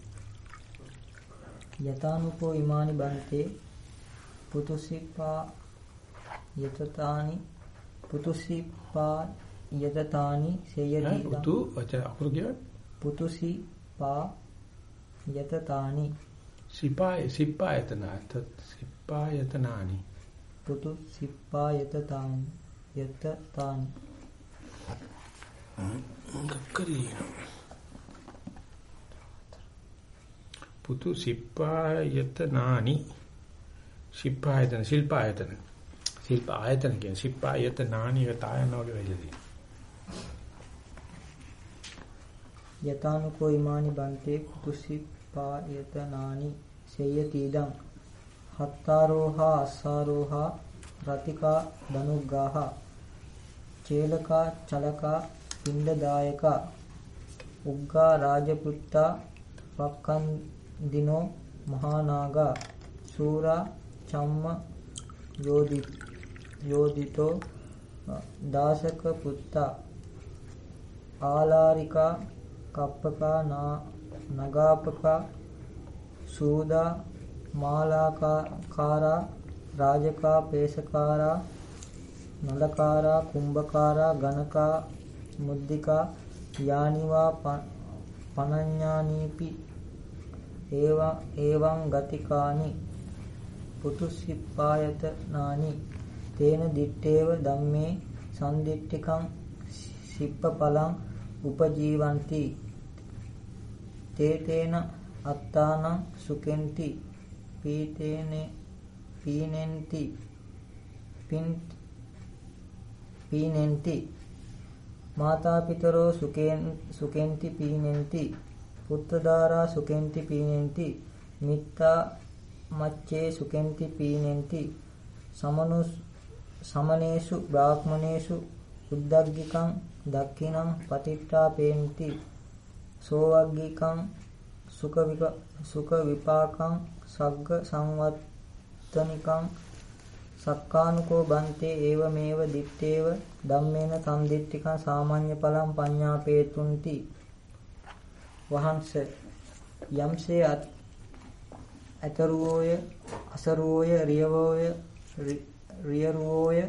D: යතානුකෝ ඉමානි බන්තේ පුතුසිපා යතතානි පුතුසිපා යතතානි සේයති
A: පුතු වචන අකුරු කියන්න.
D: පුතුසිපා යතතානි
A: සිපාය සිපායතන සිපායතනානි
D: පුතුසිපා යතතානි යතතානි
A: කක්කරි පුතු සිපායතනානි සිපායතන ශිල්පායතන ශිල්ප ආයතන කියන්නේ සිපායතනානි වතායන වගේ වෙයිදී?
D: යතානුකෝ ඉමානි බන්තේ පුතුසිපා යතනානි සේයතිදං හත්තාරෝහා අස්සාරෝහා රතිකා ධනුග්ගාහ චේලකා චලකා පිණ්ඩදායකා උග්ගා රාජපුත්තා වක්කන්දිනෝ මහානාගා සූරා චම්ම යෝදි යෝදිතෝ දාසක පුත්තා ආලාරිකා කප්පකා නගාපකා සූදා මාලාකාරා රාජකා පේසකාරා නලකාරා කුම්භකාරා ගණකා මුද්දිකා යානිවා පනඤ්ඤානීපි ඒවා ඒවං ගතිකානි පුතුසිපායතනානි තේන දිත්තේව ධම්මේ සම්දිට්ඨිකං සිප්පපලං උපජීවಂತಿ තේතේන අත්තානං සුකෙන්ති පීතේනේ පීනෙන්ති. පින් පීනෙන්ති. මාතා පිතරෝ සුකෙන් සුකෙන්ති පීනෙන්ති. පුත්තදාරා සුකෙන්ති පීනෙන්ති. මිත්තා මච්චේ සුකෙන්ති පීනෙන්ති. සමනුස් සමනේසු බ්‍රාහ්මනේසු උද්දග්ගිකං දක්ඛිනං පතිට්ඨා පේන්ති සෝවග්ගිකං සුඛ සුඛ විපාකං සග්ග සංවත්තනිකං සක්කානුකෝ බන්තේ ඒව මේව දිත්තේව ධම්මේන සම්දිත්තිකං සාමාන්‍ය ඵලං පඤ්ඤාපේතුන්ති. වහන්ස යම්සේ අතරුවෝය අසරුවෝය රියවෝය රියරුවෝය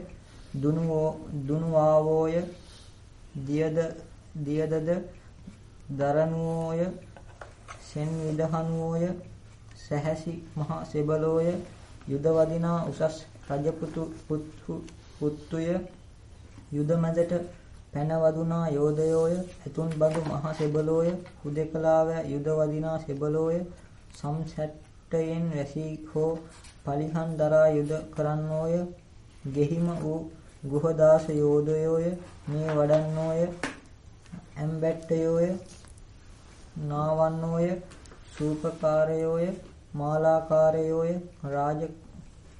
D: දුනුවෝ දුනුවාවෝය දියද දියදද දරනුවෝය සෙන් විදහනුවෝය සැහැසි මහා සෙබලෝය යුද වදිනා උසස් රජපුතු පුත්තු පුත්තුය. යුද මැදට පැන වදුනා යෝධයෝය. ඇතුන් බඳු මහ සෙබළෝය. හුදෙකලාව යුද වදිනා සෙබළෝය. සම්සැට්ටයෙන් වැසී හෝ පලිහන් දරා යුද කරන්නෝය. ගෙහිම වූ ගෘහදාස යෝධයෝය. මේ වඩන්නෝය. ඇම්බැට්ටයෝය. නාවන්නෝය. සූපකාරයෝය. මාලාකාරයෝය රාජ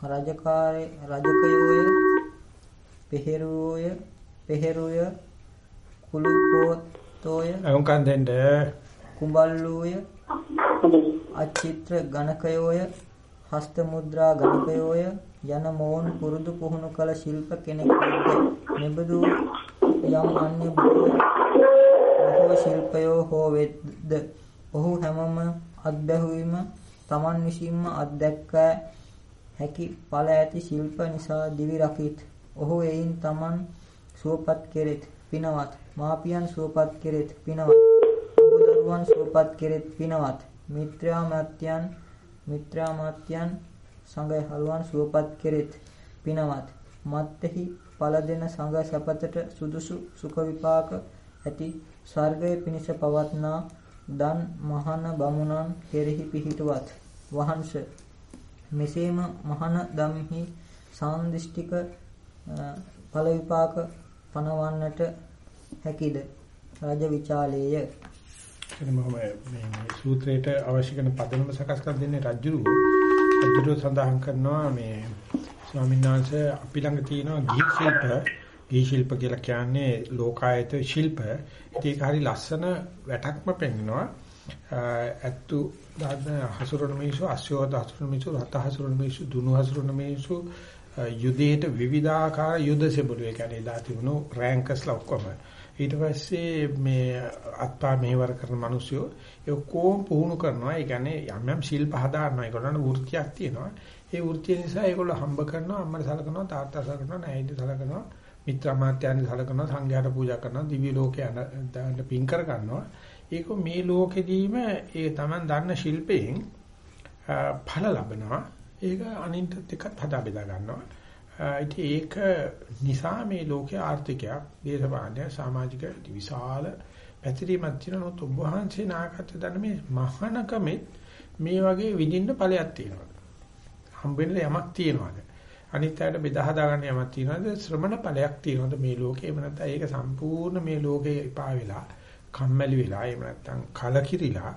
D: රජකාරය රජකයෝය පෙහෙරුවෝය පෙහෙරුය කුළුපෝතෝය
A: අහුම්කන් දෙන්න.
D: කුඹල්ලූය අචිත්‍ර ගණකයෝය හස්ත මුද්‍රා ගණකයෝය යන මොවුන් පුරුදු පුහුණු කළ ශිල්ප කෙනෙක් වෙද්ද මෙබඳු යම් අන්‍ය බොහෝ ශිල්පයෝ හෝ වෙද්ද. ඔහු හැමම අත්බැහුවීම Taman විසින්ම අත්දැක්ක හැකි ඵල ඇති ශිල්ප නිසා දිවි රකිත්. ඔහු එයින් Taman සුවපත් කෙරෙත් පිනවත්. මාපියන් සුවපත් කෙරෙත් පිනවත්. ඔබදරුවන් සුවපත් කෙරෙත් පිනවත්. මිත්‍රාමත්‍යයන් මිත්‍රාමත්‍යයන් සංඝහලුවන් සුවපත් කෙරෙත් පිනවත්. මත්ෙහි ඵල දෙන සංඝ සපතට සුදුසු සුඛ විපාක ඇති ස්වර්ගයේ පිණිස පවත්නා දන් මහන බමුණන් කෙරෙහි පිහිටුවත් වහන්ස මෙසේම මහන දම්හි සාන්දිෂ්ටික ඵල විපාක පනවන්නට හැකිද? රජ විචාලේය.
A: එතන මම මේ සූත්‍රයට අවශ්‍ය කරන පදනම සකස් කර දෙන්නේ රජුරු රජුරු සඳහන් කරනවා මේ ස්වාමීන් වහන්සේ අපි ළඟ තියෙන ගිහි ශිල්ප ගිහි ශිල්ප කියලා කියන්නේ ලෝකායත ශිල්ප. ඒක හරි ලස්සන වැටක්ම පෙන්වනවා ඇත්තු හසුරුවන මිනිස්සු අස්යෝද හසුරුවන මිනිස්සු රත හසුරුවන මිනිස්සු දුනු හසුරුවන මිනිස්සු යුදයට විවිධාකාර යුද සෙබළු ඒ කියන්නේ ලා තිබුණු රෑන්කස්ලා ඔක්කොම. ඊට පස්සේ මේ අත්පා මෙහෙවර කරන මිනිස්සු ඒ ඔක්කොම පුහුණු කරනවා. ඒ කියන්නේ යම් යම් ශිල්ප හදාරනවා ඒගොල්ලන්ට වෘත්තියක් තියෙනවා. ඒ වෘත්තිය නිසා ඒගොල්ලෝ හම්බ කරනවා. අම්මට සලකනවා තාත්තා සලකනවා නෑයිට සලකනවා. මිත්‍ර මාත්‍යයන් සලකනවා සංඝයාට පූජා කරනවා දිව්‍ය ලෝකේ යන පින් කර ගන්නවා. ඒක මේ ලෝකෙදීම ඒ Taman දන්න ශිල්පයෙන් ඵල ලබනවා. ඒක අනින්ටත් එකත් හදා බෙදා ගන්නවා. ඉතින් ඒක නිසා මේ ලෝකයේ ආර්ථිකයක් දේශපාලනය සමාජික විශාල පැතිරීමක් තියෙනවා. ඔබ වහන්සේ නායකත්වය දන්න මේ මහානකමෙත් මේ වගේ විඳින්න ඵලයක් තියෙනවා. හම්බෙන්න යමක් තියෙනවාද? අනිත් අයට බෙදා හදා ගන්න යමක් තියෙනවාද? ශ්‍රමණ ඵලයක් තියෙනවාද මේ ලෝකේ? එහෙම නැත්නම් ඒක සම්පූර්ණ මේ ලෝකේ එපා වෙලා කම්මැලි වෙලා එහෙම නැත්නම් කලකිරිලා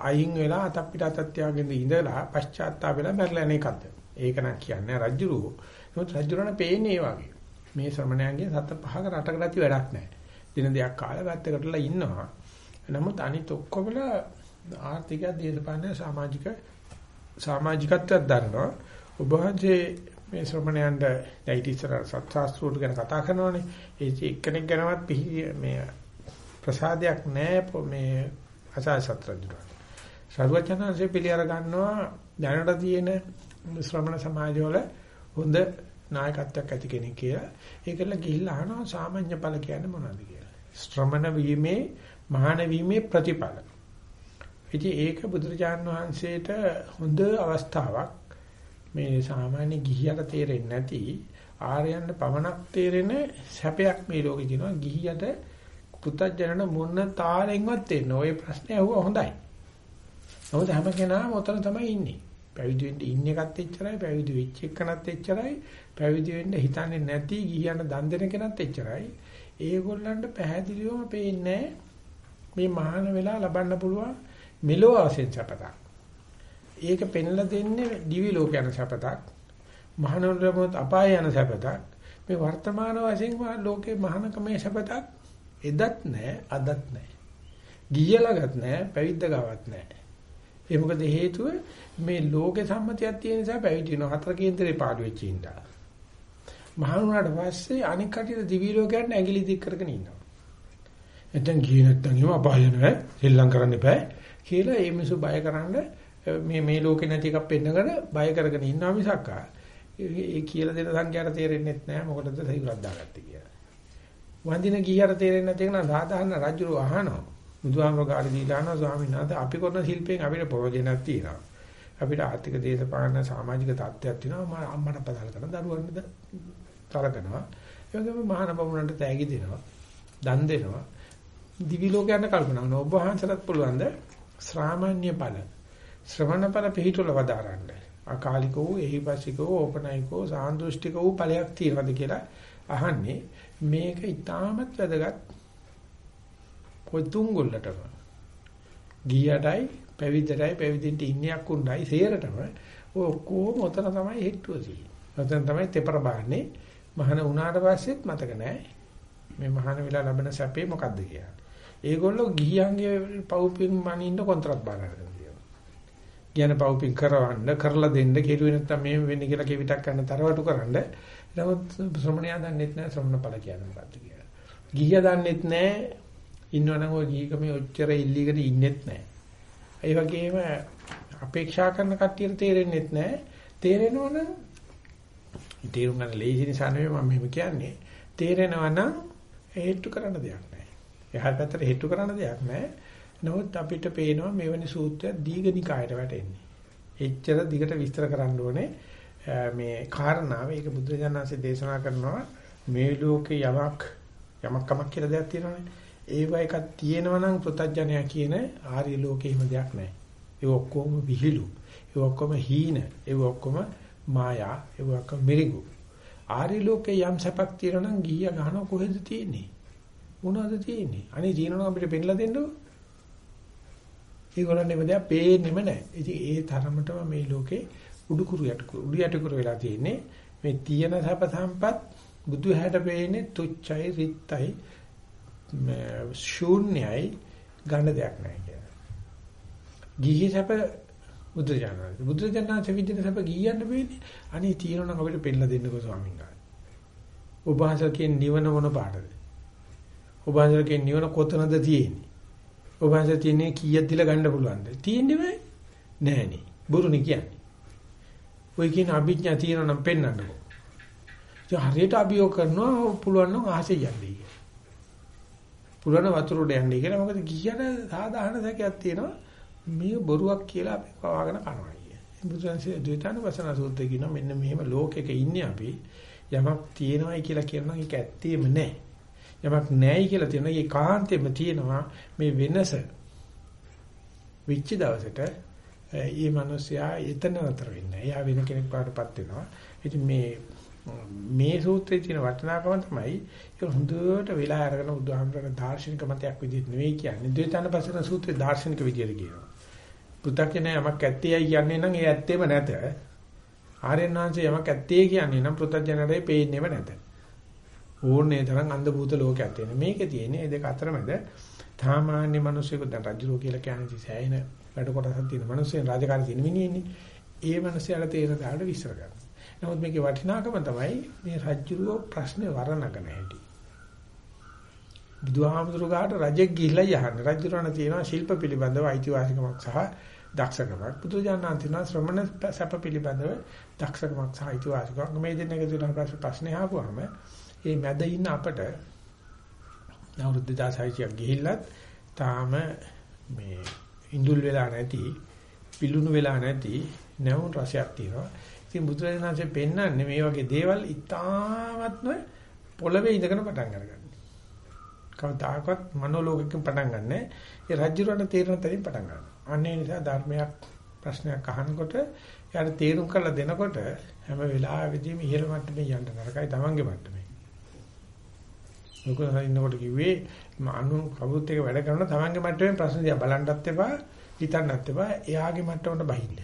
A: අයින් වෙලා අතක් පිට අතක් තියාගෙන ඉඳලා පශ්චාත්තාප වෙලා මැරලා යන එකක්ද? ඒක නම් කියන්නේ රජ්ජුරුව නමුත් රජ්ජුරණ පේන්නේ ඒ වගේ. මේ ශ්‍රමණයන්ගේ සත පහක රටකට ඇති වැඩක් නැහැ. දින දෙකක් කාලය වැත්තකටලා ඉන්නවා. නමුත් අනිත් ඔක්කොමල ආර්ථික දේශපාලන සමාජික සමාජිකත්වයක් දන්නවා. ඔබ වහන්සේ මේ ශ්‍රමණයන්ට දැන් ඉතිසර සත්‍යාස්ත්‍රෝට ගැන කතා කරනවානේ ඒ එක්කෙනෙක් ගැනවත් මේ ප්‍රසාදයක් නැහැ මේ අසාර සත්‍රජුරට සර්වඥාන්සේ පිළිඅර ගන්නවා දැනට තියෙන ශ්‍රමණ සමාජවල හොඳ නායකත්වයක් ඇති කෙනෙක් කියලා. ඒකල ගිහිල්ලා අහනවා සාමාන්‍ය ඵල කියන්නේ මොනවද කියලා. ශ්‍රමණ වීමේ මහාන වීමේ ප්‍රතිඵල. ඉතින් ඒක බුදුරජාන් වහන්සේට හොඳ අවස්ථාවක්. මේ සාමාන්‍ය ගිහියට තේරෙන්නේ නැති ආර්යයන්ට පමණක් තේරෙන සැපයක් මේ ලෝකේ තියෙනවා. ගිහියට පුතත්ජනන මොන තාලෙන්වත් තේරෙන්නේ. ওই ප්‍රශ්නේ අහුව හොඳයි. නමුත් හැම කෙනාම උතන තමයි ඉන්නේ. පැවිදි වෙන්න ඉන්න එකත් එච්චරයි, පැවිදි වෙච්ච එකනත් එච්චරයි, පැවිදි වෙන්න හිතන්නේ නැති ගියන දන් දෙන කෙනත් එච්චරයි. ඒගොල්ලන්ට පැහැදිලිවම පේන්නේ මේ මහාන වෙලා ලබන්න පුළුවන් මෙලෝ ආසෙන් සපතක්. ඒක පෙන්ලා දෙන්නේ දිවි ලෝක යන සපතක්. මහානවලමත් අපාය යන සපතක්. මේ වර්තමාන වශයෙන් ලෝකේ මහානකමේ සපතක් එදත් නැහැ අදත් නැහැ. ගියලගත් නැහැ පැවිද්ද ගාවත් නැහැ. ඒ මොකද හේතුව මේ ලෝකේ සම්මතියක් තියෙන නිසා පැවිදි වෙන හතර කේන්දරේ පාඩු වෙච්ච ඉඳා. මහණුනාට පස්සේ අනික් කටියට දිවි ලෝකයන් ඇඟිලි දික් කරගෙන ඉන්නවා. නැත්නම් ගියේ නැත්නම් එහෙම අපාය නෑ සෙල්ලම් කරන්න එපා කියලා ඒ මිනිස්සු බය කරන්න මේ මේ ලෝකේ නැති එකක් පෙන්නගෙන බය කරගෙන ඉන්නවා මිසක් ඒ කියලා දෙන සංඛ්‍යාට තේරෙන්නේ නැහැ මොකටද සහිරක් දාගත්තේ කියලා. වන්දින ගියර තේරෙන්නේ නැති එක නම් සාධාරණ රජුරු අහනවා. බුදුහාමර ගාඩි දීලා අහනවා ස්වාමීන් වහන්සේ අපි කරන ශිල්පයෙන් අපිට ප්‍රයෝජනක් තියෙනවා. අපිට ආර්ථික දේශපාලන සමාජික තත්ත්වයක් තියෙනවා මම අම්මට පදල් කරන දරුවන්ට තරකනවා ඒ වගේම මහාන බමුණන්ට තෑගි දෙනවා. දන් දෙනවා. දිවි ලෝකයන්ට කල්පනා කරනවා. ඔබ වහන්සේටත් පුළුවන් ද ශ්‍රාමාන්‍ය ඵල ශ්‍රවණ ඵල පිළිතුල වදාරන්න. අකාලික වූ, එහිපසික වූ, ඕපනයික වූ, සාන්දෘෂ්ටික වූ ඵලයක් තියෙනවද කියලා අහන්නේ. මේක ඊටාමත් වැදගත් පොතුංගොල්ලටම. ගියටයි පැවිද්දටයි පැවිදින්ට ඉන්නයක් උණ්ඩයි සේරටම ඔය ඔක්කොම ඔතන තමයි හෙට්ටුව තියෙන්නේ. ඔතන තමයි තෙපර බාන්නේ. මහාන උනාට පස්සෙත් මතක නැහැ. මේ මහාන වෙලා ලැබෙන සැපේ මොකද්ද කියලා. ඒගොල්ලෝ ගිහියන්ගේ පවුපින් මනින්න කොන්ත්‍රාත් බාරගෙන තියෙනවා. කියන පවුපින් කරවන්න කරලා දෙන්න කෙරුවේ නැත්තම් මෙහෙම වෙන්නේ කියලා කෙවිතක් කරන තරවටු කරන්න. නමුත් ශ්‍රමණයා දන්නෙත් නැහැ ශ්‍රමණ ඵල කියන්නේ මොකද්ද කියලා. ගිහියා දන්නෙත් නැහැ ඉන්නවනම් ওই ගිහිකමේ ඔච්චර ඉල්ලීගෙන ඉන්නෙත් නැහැ. ඒ වගේම අපේක්ෂා කරන කට්ටියට තේරෙන්නෙත් නැහැ. තේරෙනවනම් තේරුම් ගන්න ලේසි නිසා නෙවෙයි මම මෙහෙම කියන්නේ. තේරෙනවනම් හේතු කරන්න දෙයක් නැහැ. එහා පැත්තට හේතු කරන්න දෙයක් නැහැ. නමුත් අපිට පේනවා මෙවැනි සූත්‍රය දීඝනිකායට වැටෙන්නේ. එච්චර දිගට විස්තර කරන්න ඕනේ මේ කාරණාව. ඒක බුදුරජාණන්සේ දේශනා කරනවා මේ ලෝකේ යමක් යමක් කමක් කියලා දෙයක් තියෙනවනේ. ඒව එකක් තියෙනවා නම් පෘතජ්ජනයා කියන ආර්ය ලෝකේ එහෙම දෙයක් නැහැ. ඒ ඔක්කොම විහිළු. ඒ ඔක්කොම හීන. ඒ ඔක්කොම මායා. ඒ ඔක්කොම මිරිගු. ආර්ය ලෝකේ යම් සැපක් තියෙනවා නම් ගිහිය ගහන කොහෙද තියෙන්නේ? මොනවද තියෙන්නේ? අනේ තියෙනවා අපිට පෙන්ලා දෙන්නකො. ඒගොල්ලන් එමෙ දෙයක් පේන්නෙම නැහැ. ඉතින් ඒ තරමටම මේ ලෝකේ උඩුකුරු යටකුරු උඩු යටකුරු වෙලා තියෙන්නේ. මේ තියෙන සැප සම්පත් බුදු හැට පේන්නේ තුච්චයි රිත්යි ශූන්‍යයි ගන්න දෙයක් නැහැ කියලා. ගිහි සැප බුදුජානක බුදුජානක විදිහට සැප ගියන්න වෙන්නේ. අනේ තියෙනවා අපිට පෙන්නලා දෙන්නකෝ ස්වාමීන් වහන්සේ. ඔබ වහන්සේගේ නිවන මොන පාටද? ඔබ වහන්සේගේ නිවන කොතනද තියෙන්නේ? ඔබ වහන්සේ තියන්නේ කීයක් දිලා ගන්න පුළුවන්ද? තියෙන්නේ නෑනේ. බොරුනේ කියන්නේ. ඔය කියන අභිඥා තියෙනවා නම් පෙන්වන්නකෝ. ඒ හරියට අභියෝග කරනවා පුළුවන් නම් ආසෙ යන්නේ. පුළුවන් වතුර උඩ යන්නේ කියලා මොකද ගියට සාධාරණ සැකයක් තියෙනවා මේ බොරුවක් කියලා අපි පවාගෙන කරනවා කිය. බුදුන්සේ ද්විතානුපසන සූත්‍රයේ කියනවා මෙන්න මෙහෙම ලෝකෙක ඉන්නේ අපි යමක් තියෙනවයි කියලා කියනවා ඒක ඇත්තේම නැහැ. යමක් නැහැයි කියලා තියෙනවා ඒක කාන්තෙම තියෙනවා මේ වෙනස. විච්ච දවසට ඒ මිනිසයා එතන නතර වෙන්නේ. එයා වෙන කෙනෙක් පාටපත් වෙනවා. ඉතින් මේ මේ සූත්‍රයේ තියෙන වටිනාකම තමයි ඒක හොඳට වෙලා අරගෙන උදාහරණයක් දාර්ශනික මතයක් විදිහට නෙවෙයි කියන්නේ. ද්වේතනපසන සූත්‍රයේ දාර්ශනික විදිහට කියනවා. පෘථග්ජනය යමක් ඇත්තේයි කියන්නේ නම් ඒ ඇත්තේම නැත. ආර්යනාංශය යමක් ඇත්තේ කියන්නේ නම් පෘථග්ජනරේ පේන්නේම නැත. ඕනේ තරම් අන්ධ භූත ලෝකයක් තියෙන. මේකේ තියෙන්නේ මේ දෙක අතරමැද සාමාන්‍ය මිනිස්සුෙකු දැන් රජුරෝ කියලා කියන්නේ සෑහෙන වැඩ කොටසක් තියෙන මිනිස්සුන් රාජකාරී තියෙන මිනිහෙන්නේ. ඒ මිනිස්යාට තේරෙන දාඩ විශ්ව ගන්න. නමුත් මේකේ වටිනාකම තමයි මේ රජුරෝ ප්‍රශ්නේ වරණගෙන හැටි. බුදුහාමුදුරු ගාට රජෙක් ගිහිල්ලා යහන්නේ. රජුරණ තියෙනවා ශිල්ප පිළිබඳව අයිතිවාසිකමක් සහ දක්ෂකමක්. බුදුජානනාන් තියෙනවා ශ්‍රමණ සැප පිළිබඳව දක්ෂකමක් සහ අයිතිවාසිකමක්. මේ දෙන්නක තුන ප්‍රශ්නේ ආවම මේ මැද ඉන්න අපට අවුරුදු 2600ක් ගිහිල්ලත් තාම මේ ඉඳුල් වෙලා නැති පිලුණු වෙලා නැති නැවුම් රසයක් තියෙනවා. ඉතින් බුදුරජාණන්සේ පෙන්වන්නේ මේ වගේ දේවල් ඉතාමත්ම පොළවේ ඉඳගෙන පටන් ගන්නවා. කවදාකවත් මනෝලෝකයෙන් පටන් ගන්නෑ. ඒ රජුරණ තේරෙන තැනින් පටන් ගන්නවා. අන්නේ නිසා ධර්මයක් ප්‍රශ්නයක් අහනකොට යාට තේරුම් කරලා දෙනකොට හැම වෙලාවෙදීම ඉහළ මට්ටමේ යන්න නරකයි තමන්ගේ මට්ටමේ. මොකද ඉන්නකොට කිව්වේ අනු කවුරුත් එක වැඩ කරන තමන්ගේ මට්ටමේ ප්‍රශ්න දිහා බලන්නත් එපා හිතන්නත් එපා එයාගේ මට්ටමට බහින්න.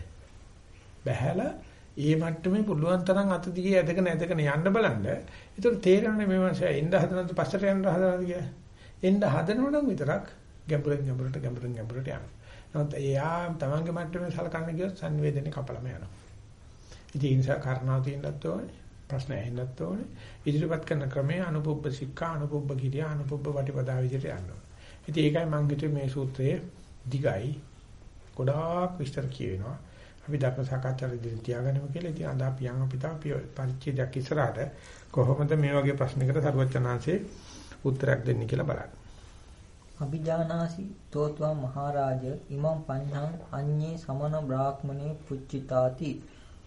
A: බහැලා ඒ මට්ටමේ පුළුවන් තරම් අත දිගේ ඇදගෙන ඇදගෙන යන්න බලන්න. ඒතකොට තේරෙන්නේ මේ මාසය එන්න හදනද පස්සට යන්න හදනද කියලා. එන්න හදනවනම් විතරක් ගැඹුරින් ගැඹුරට ගැඹුරින් ගැඹුරට යනවා. නමුත් එයා තමන්ගේ මට්ටමේ සලකන්න ගියොත් සංවේදනය කපලම යනවා. ඉතින් ඒ නිසා කර්ණාව තියෙන්නත් ඕනේ. ප්‍රශ්න ඇහෙන්නත් ඕනේ. ඉදිරිපත් කරන ක්‍රමයේ අනුපොබ්බ සික්ඛා අනුපොබ්බ කිරියා අනුපොබ්බ වටිපදා විදිහට යනවා. ඉතින් ඒකයි මම හිතුවේ මේ සූත්‍රයේ දිගයි ගොඩාක් විස්තර කියවෙනවා. අපි ධර්ම සාකච්ඡාවේ ඉදිරිය තියාගන්නම කියලා. ඉතින් අද අපි යන් අපි තා පරිච්ඡේදයක් ඉස්සරහට කොහොමද මේ වගේ ප්‍රශ්නයකට සරුවචනාංශේ උත්තරයක් දෙන්නේ කියලා බලන්න.
D: අභිජානාසි තෝත්වා මහරජ ඉමම් පඤ්ඤං අඤ්ඤේ සමන බ්‍රාහ්මනේ පුච්චිතාති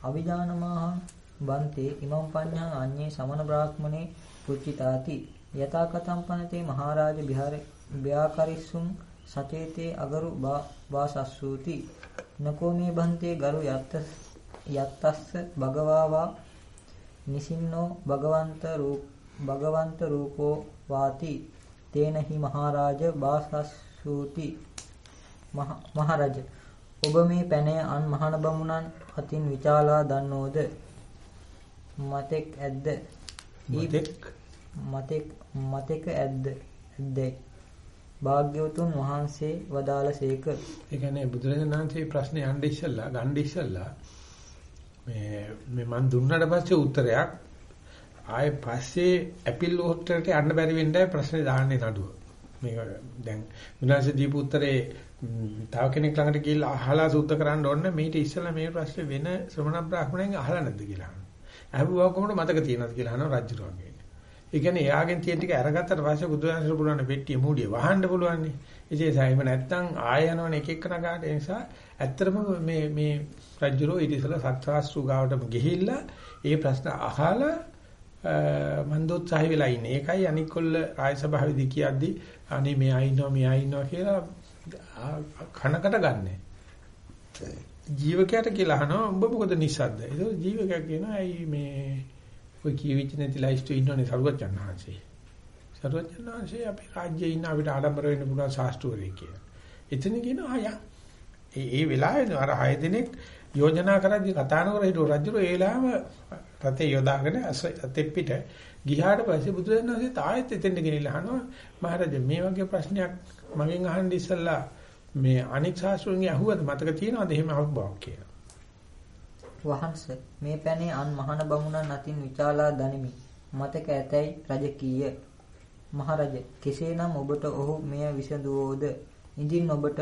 D: අභිජානමහං බන්තේ ඉමම් පඤ්ඤං අඤ්ඤේ සමන බ්‍රාහ්මනේ පුච්චිතාති. යතා කතම් පනතේ මහරජ විහාර ව්‍යාකරිස්සුම් සචේතේ අගරු වාසස්සූති නකෝ මේ බන්තේ ගරු යත්ත යත්තස්ස භගවාවා නිසින්නෝ භගවන්ත රූප භගවන්ත රූපෝ වාති. තේනහි මහරජ වාසස්සූති මහරජ ඔබ මේ පැනය අන් මහණ බමුණන් අතින් විචාලා දන්නෝද? මතෙක් ඇද්ද?
A: මතෙක්?
D: මතෙක් මතෙක ඇද්ද? ඇද්දේ? භාග්‍යවතුන් වහන්සේ වදාළසේක
A: ඒ කියන්නේ බුදුරජාණන් වහන්සේ ප්‍රශ්නේ අහන්න ඉස්සෙල්ලා ගන්න ඉස්සෙල්ලා මේ මේ මන් දුන්නාට පස්සේ උත්තරයක්. ආයේ පස්සේ ඇපිල් උත්තරයට යන්න බැරි වෙන්නයි ප්‍රශ්නේ දාන්නේ නඩුව. මේක දැන් විනාශ දීපු උත්තරේ තව කෙනෙක් ළඟට ගිහිල්ලා අහලා සුද්ධ කරන්න ඕන. මේට ඉස්සෙල්ලා මේ ප්‍රශ්නේ වෙන ශ්‍රමණ බ්‍රාහ්මණයන් අහලා නැද්ද කියලා. අහුවා කොහොමද මතක තියෙනවද කියලා අහනවා රජුරුවන්ගෙන්. ඒ කියන්නේ එයාගෙන් තියෙන ටික අරගත්තට පස්සේ බුදුහාමර පුළුවන් පෙට්ටිය මූඩිය වහන්න පුළුවන් නේ. ඉතින් සායිම නැත්තම් ආය යනවනේ එක එක නගාට ඒ නිසා ඇත්තටම මේ මේ රජුරෝ ඊට ඉස්සෙල්ලා සත්‍යාස්ත්‍රු ගාවටම ගිහිල්ලා ඒ ප්‍රශ්න අහලා මන්දෝත්සාහි වෙලා ඉන්නේ. ඒකයි අනික් කොල්ල ආය සභාවේදී කියද්දි අනේ මෙයා ඉන්නවා මෙයා ඉන්නවා කියලා කනකට ගන්නෑ. ජීවකයාට කියලා අහනවා උඹ මොකද නිසද්ද? ඒක ජීවකයා කියනවා ඇයි මේ ඔය කියවිච්ච නැති ලයිස්ට් ඉන්නෝනේ සරුවචන්හන්සේ. සරුවචන්හන්සේ අපේ රාජ්‍යයේ ඉන්න අපිට ආඩම්බර වෙන්න පුළුවන් ශාස්ත්‍රවරයෙක් කියලා. එතන කියනවා අය. ඒ ඒ වෙලාවේ අර 6 දිනක් යෝජනා කරද්දී කතා නොකර හිටු රජුරෝ ඒ වෙලාවම රතේ යොදාගෙන අතෙප් පිට ගියාට පස්සේ බුදුරජාණන් වහන්සේ තායෙත් එතෙන්ට ගෙනිලා අහනවා මහරජා මේ වගේ ප්‍රශ්නයක් මගෙන් අහන්න ඉස්සෙල්ලා මේ අනික් ශාස්ත්‍රඥය අහුවද මතක තියනවද එහෙම අහුවක් කියලා.
D: වහන්ස මේ පැනේ අන් මහන බමුණන් අතින් විචාලා දනිමි. මතක ඇතැයි රජ කීය. මහරජ කෙසේනම් ඔබට ඔහු මෙය විසඳුවෝද? ඉදින් ඔබට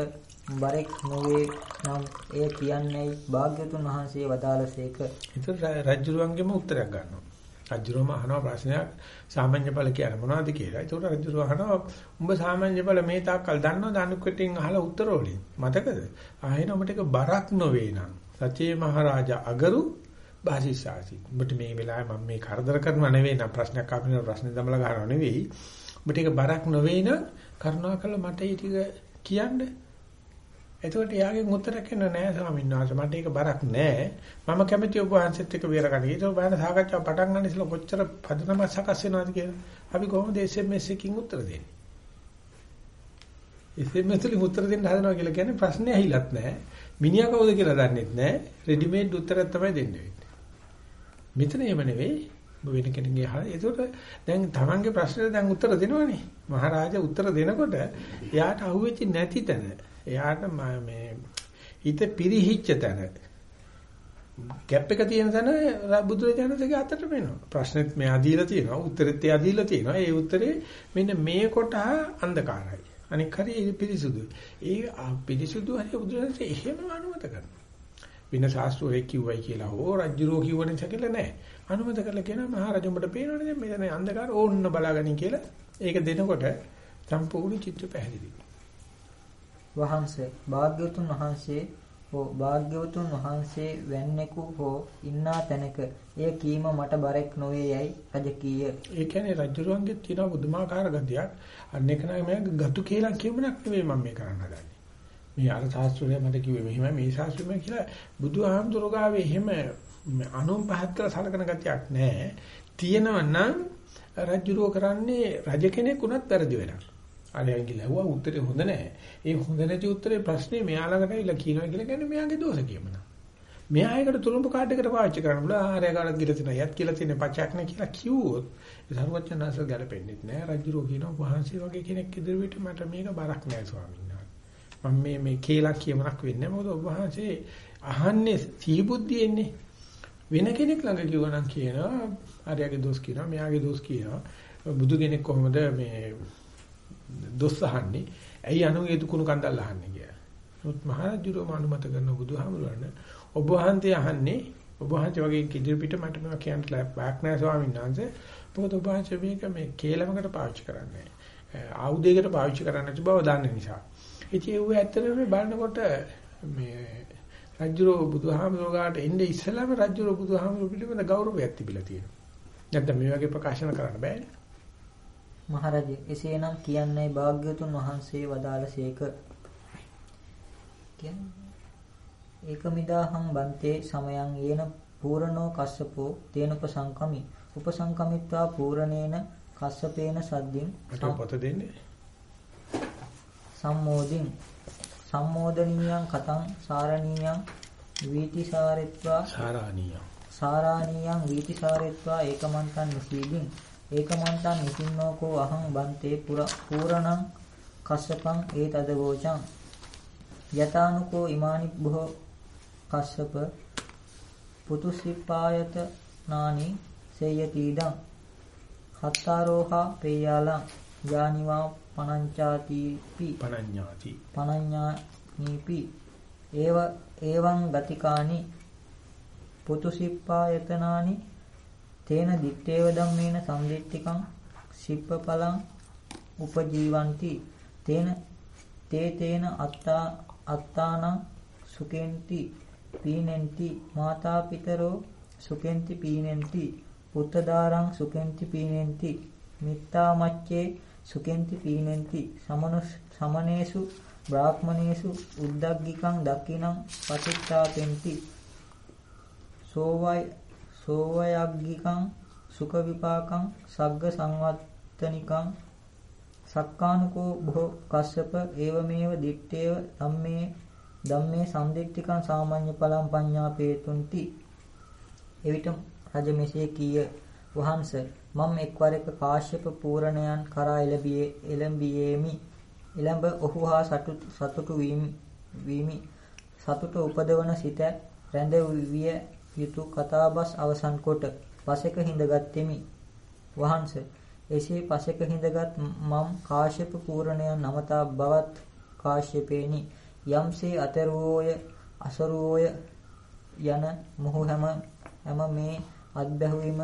D: බරෙක් නොවේ නම් එය කියන්නේයි භාග්‍යතුන් වහන්සේ වදාළසේක.
A: ඒතර රජුරුවන්ගෙම උත්තරයක් ගන්නවා. රජුරම අහනවා ප්‍රශ්නයක් සාමාන්‍ය ඵල කියන්නේ මොනවද කියලා. ඒකට රජුරව අහනවා උඹ සාමාන්‍ය ඵල මේ තාක්කල් දන්නවද අනුකටින් අහලා උත්තර වලින් මතකද? ආයෙන ඔබට එක බරක් නොවේ නම් සචේ මහරජා අගරු බාසිසාසි. උඹට මේ වෙලාවේ මම මේ කරදර කරනවා නෙවෙයි නම් ප්‍රශ්නයක් අපින ප්‍රශ්න දමලා ගන්නවා නෙවෙයි. උඹට එක බරක් නොවේ නම් කරුණාකරලා මට ඒ ටික කියන්න. එතකොට යාගෙන් උත්තරයක් එන්න නෑ ස්වාමීන් වහන්සේ මට ඒක බරක් නෑ මම කැමති ඔබ වහන්සේත් එක්ක විතර ගන්න. ඒක බලන්න සාකච්ඡාව පටන් ගන්න ඉස්සෙල්ලා කොච්චර පදනම සකස් වෙනවද කියලා. අපි කොහොමද SMS එකකින් උත්තර දෙන්නේ? SMS වලින් උත්තර දෙන්න හදනවා කියලා කියන්නේ ප්‍රශ්නේ ඇහිලත් නෑ. මිනිහා කවුද කියලා දන්නෙත් නෑ. රෙඩිමේඩ් උත්තරයක් තමයි දෙන්න වෙන්නේ. මෙතන එහෙම නෙවෙයි. ඔබ වෙන කෙනෙක්ගේ අහලා ඒකට දැන් තමන්ගේ ප්‍රශ්නෙට දැන් උත්තර දෙනවනේ. මහරජා උත්තර දෙනකොට එයාට අහුවෙච්ච නැති තැන එයාට මේ හිත පිරිහිච්ච තැන ગેප් එක තියෙන තැන බුදුරජාණන්සේගේ අතට වෙනවා. ප්‍රශ්නෙත් මෙයා දීලා තියෙනවා. උත්තරෙත් එයා දීලා තියෙනවා. ඒ උත්තරේ මෙන්න මේ කොට අන්ධකාරයි. අනික හරි පිරිසුදුයි. ඒ පිරිසුදු හරි බුදුරජාණන්සේ එහෙම අනුමත කරනවා. වින ශාස්ත්‍රෝයේ කිව්වයි කියලා හෝ රජ්ජුරෝ කිව්වනේ කියලා නෑ. අනුමත කරලා කියනවා මහරජා උඹට පේනවනේ දැන් මෙතන අන්ධකාර ඕන්න බලාගනින් කියලා. ඒක දෙනකොට සම්පූර්ණ චිත්‍ර පැහැදිලි.
D: වහන්සේ භාග්‍යවතුන් වහන්සේ හෝ භාග්‍යවතුන් වහන්සේ වැන්නෙකු හෝ ඉන්නා තැනක එය කීම මට බරෙක් නොවේ යයි රජ කීය.
A: ඒ කියන්නේ රජුරුවන්ගේ තියෙන බුදුමාකාර ගතියක් අන්න එක නම ගතු කියලා කියමුණක් නෙවෙයි මම මේ කරන්න හදන්නේ. මේ අර ශාස්ත්‍රය මට කිව්වේ මෙහෙමයි මේ ශාස්ත්‍රය කියලා බුදුහාමුදුරුවෝ ගාවේ එහෙම අනුන් පහත් කරලා සලකන ගතියක් නැහැ. තියෙනව නම් රජුරුව කරන්නේ රජ කෙනෙක් උනත් වැරදි වෙනවා. අරයන් කියලා ඇහුවා උත්තරේ හොඳ නැහැ. ඒ හොඳ නැති උත්තරේ ප්‍රශ්නේ මෙයා ළඟට ඇවිල්ලා කියනවා කියලා කියන්නේ මෙයාගේ දෝෂ කියමන. මෙයා ඒකට තුරුම්ප කාඩ් එකට පාවිච්චි කරන්න බුලා ආරය කාලත් ගිල තියෙනවා. යත් කියලා තියෙන පචක් නේ කියලා කිව්වොත් ඒ සර්වඥාන්ස ගැලපෙන්නේ නැහැ. රජුරෝ කියනවා වහන්සේ වගේ කෙනෙක් ඉදිරියට මට මේක බරක් නෑ ස්වාමීන් වහන්සේ. මම මේ මේ කියලා කියමනක් වෙන්නේ මොකද ඔබ වහන්සේ අහන්නේ සීබුද්ධියෙන්නේ. වෙන කෙනෙක් ළඟ කිව්වනම් කියනවා ආර්යගේ දෝෂ කියනවා මෙයාගේ දෝෂ කියනවා. බුදු කෙනෙක් කොහොමද මේ දොස් අහන්නේ ඇයි අනුගේ දුකුණු කන්දල් අහන්නේ කියලා. නමුත් මහරජුරෝම අනුමත කරන බුදුහාමුදුරන ඔබ වහන්සේ අහන්නේ ඔබ වහන්සේ වගේ කිදිරි පිට මට මේවා කියන්න බෑක් නෑ ස්වාමීන් වහන්සේ. මොකද ඔබ වහන්සේ මේක මේ කේලමකට පාවිච්චි කරන්නේ. ආයුධයකට පාවිච්චි කරන්න නැති බව දන්න නිසා. ඉතින් ඒ ඇත්තටම බලනකොට මේ රජුරෝ බුදුහාමුදුරුවෝ ගාට එන්නේ ඉස්සෙල්ලාම රජුරෝ බුදුහාමුදුරුවෝ පිළිබඳ ගෞරවයක් තිබිලා තියෙනවා. නැත්නම් මේ වගේ ප්‍රකාශන කරන්න බෑනේ.
D: මහරජ එසේනම් කියන්නේ භාග්‍යවතුන් වහන්සේ වදාළසේක. කියන්නේ ඒකමිදාහං බන්තේ සමයං යේන පූර්ණෝ කස්සපෝ තේන උපසංකමි. උපසංකමිත්වා පූර්ණේන කස්සපේන සද්දින්
A: පොත දෙන්නේ.
D: සම්මෝදින් සම්මෝදනීයං කතං සාරණීයං වීතිසාරෙත්වා
A: සාරාණීය.
D: සාරාණීයං වීතිසාරෙත්වා ඒකමන්තං නිසීදින් ඒකමන්තං නිසින්නෝකෝ අහං බන්තේ පුරණං කස්සපං ඒතදවෝචං. යතානුකෝ ඉමානි බොහෝ කස්සප පුතුසිපායත නානි සේයතිදං හත්තාරෝහා පේයාලං යානිවා පනංචාතිපි
A: පනඤ්ඤාති.
D: පනඤ්ඤානීපි. ඒව ඒවං ගතිකානි පුතුසිප්පායතනානි තේන දිත්තේව ධම්මේන සම්දිත්තිකං සිප්පපලං උපජීවಂತಿ තේන තේ තේන අත්තා අත්තානං සුකෙන්ති පීනෙන්ති මාතා පිතරෝ සුකෙන්ති පීනෙන්ති පුත්තදාරං සුකෙන්ති පීනෙන්ති මිත්තා මච්චේ සුකෙන්ති පීනෙන්ති සමනුස් සමනේසු බ්‍රාහ්මනේසු උද්දග්ගිකං දක්ඛිනං පටිච්චාපෙන්ති සෝවයි සෝවයග්ගිකං සුඛ විපාකං සග්ග සංවත්තනිකං සක්කානුකෝ භෝ කස්සප ඒවමේව දිත්තේව ධම්මේ ධම්මේ සම්දික්තිකං සාමාන්‍ය ඵලං පඤ්ඤාපේතුන්ති. එවිට රජ මෙසේ කීය. වහන්ස මම එක්වරක කාශ්‍යප පූර්ණයන් කරා එළඹියේ එළඹියේමි. එළඹ ඔහු හා සතුටු වීමි සතුට උපදවන සිත රැඳ විය යුතු කතාබස් අවසන් කොට පසෙක හිඳගත්ෙමි වහන්ස එසේ පසෙක හිඳගත් මම් කාශ්‍යප පූර්ණයන් නමතා බවත් කාශ්‍යපේනි. යම්සේ අතරුවෝය අසරුවෝය යන මොහු හැම හැම මේ අත්බැහුවීම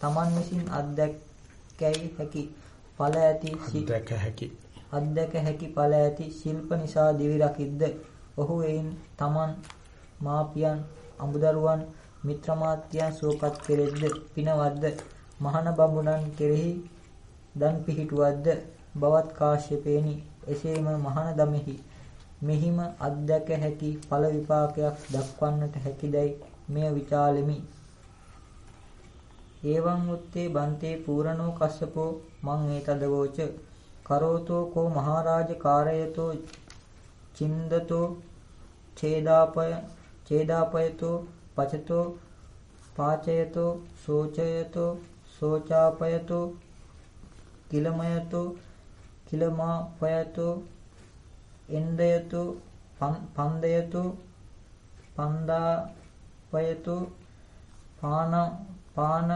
D: තමන් විසින් අත්දැකැයි හැකි ඵල ඇති
A: අත්දැක හැකි.
D: අත්දැක හැකි ඵල ඇති ශිල්ප නිසා දිවි රකිද්ද? ඔහු එයින් තමන් මාපියන් අඹදරුවන් මිත්‍රමාත්‍යයන් සුවපත් කෙරෙද්ද පිනවද්ද? මහාන බඹුණන් කෙරෙහි දන් පිහිටුවද්ද? බවත් කාශ්‍යපේනි. එසේම මහාන දමෙහි. මෙහිම අත්දැක හැකි ඵල විපාකයක් දක්වන්නට හැකිදයි මෙය විචාලෙමි. ඒවං උත්තේ බන්තේ පූරණෝ කස්සපෝ මං ඒතදවෝච. කරෝතෝ කෝ මහරජ කාරයතෝ චින්දතෝ ඡේදාපය ඡේදාපයතෝ පචතෝ පාචයතෝ සෝචයතෝ සෝචාපයතෝ කිලමයතෝ කිලමාපයතෝ එන්දයතෝ පන්දයතෝ පන්දාපයතෝ පාන පාන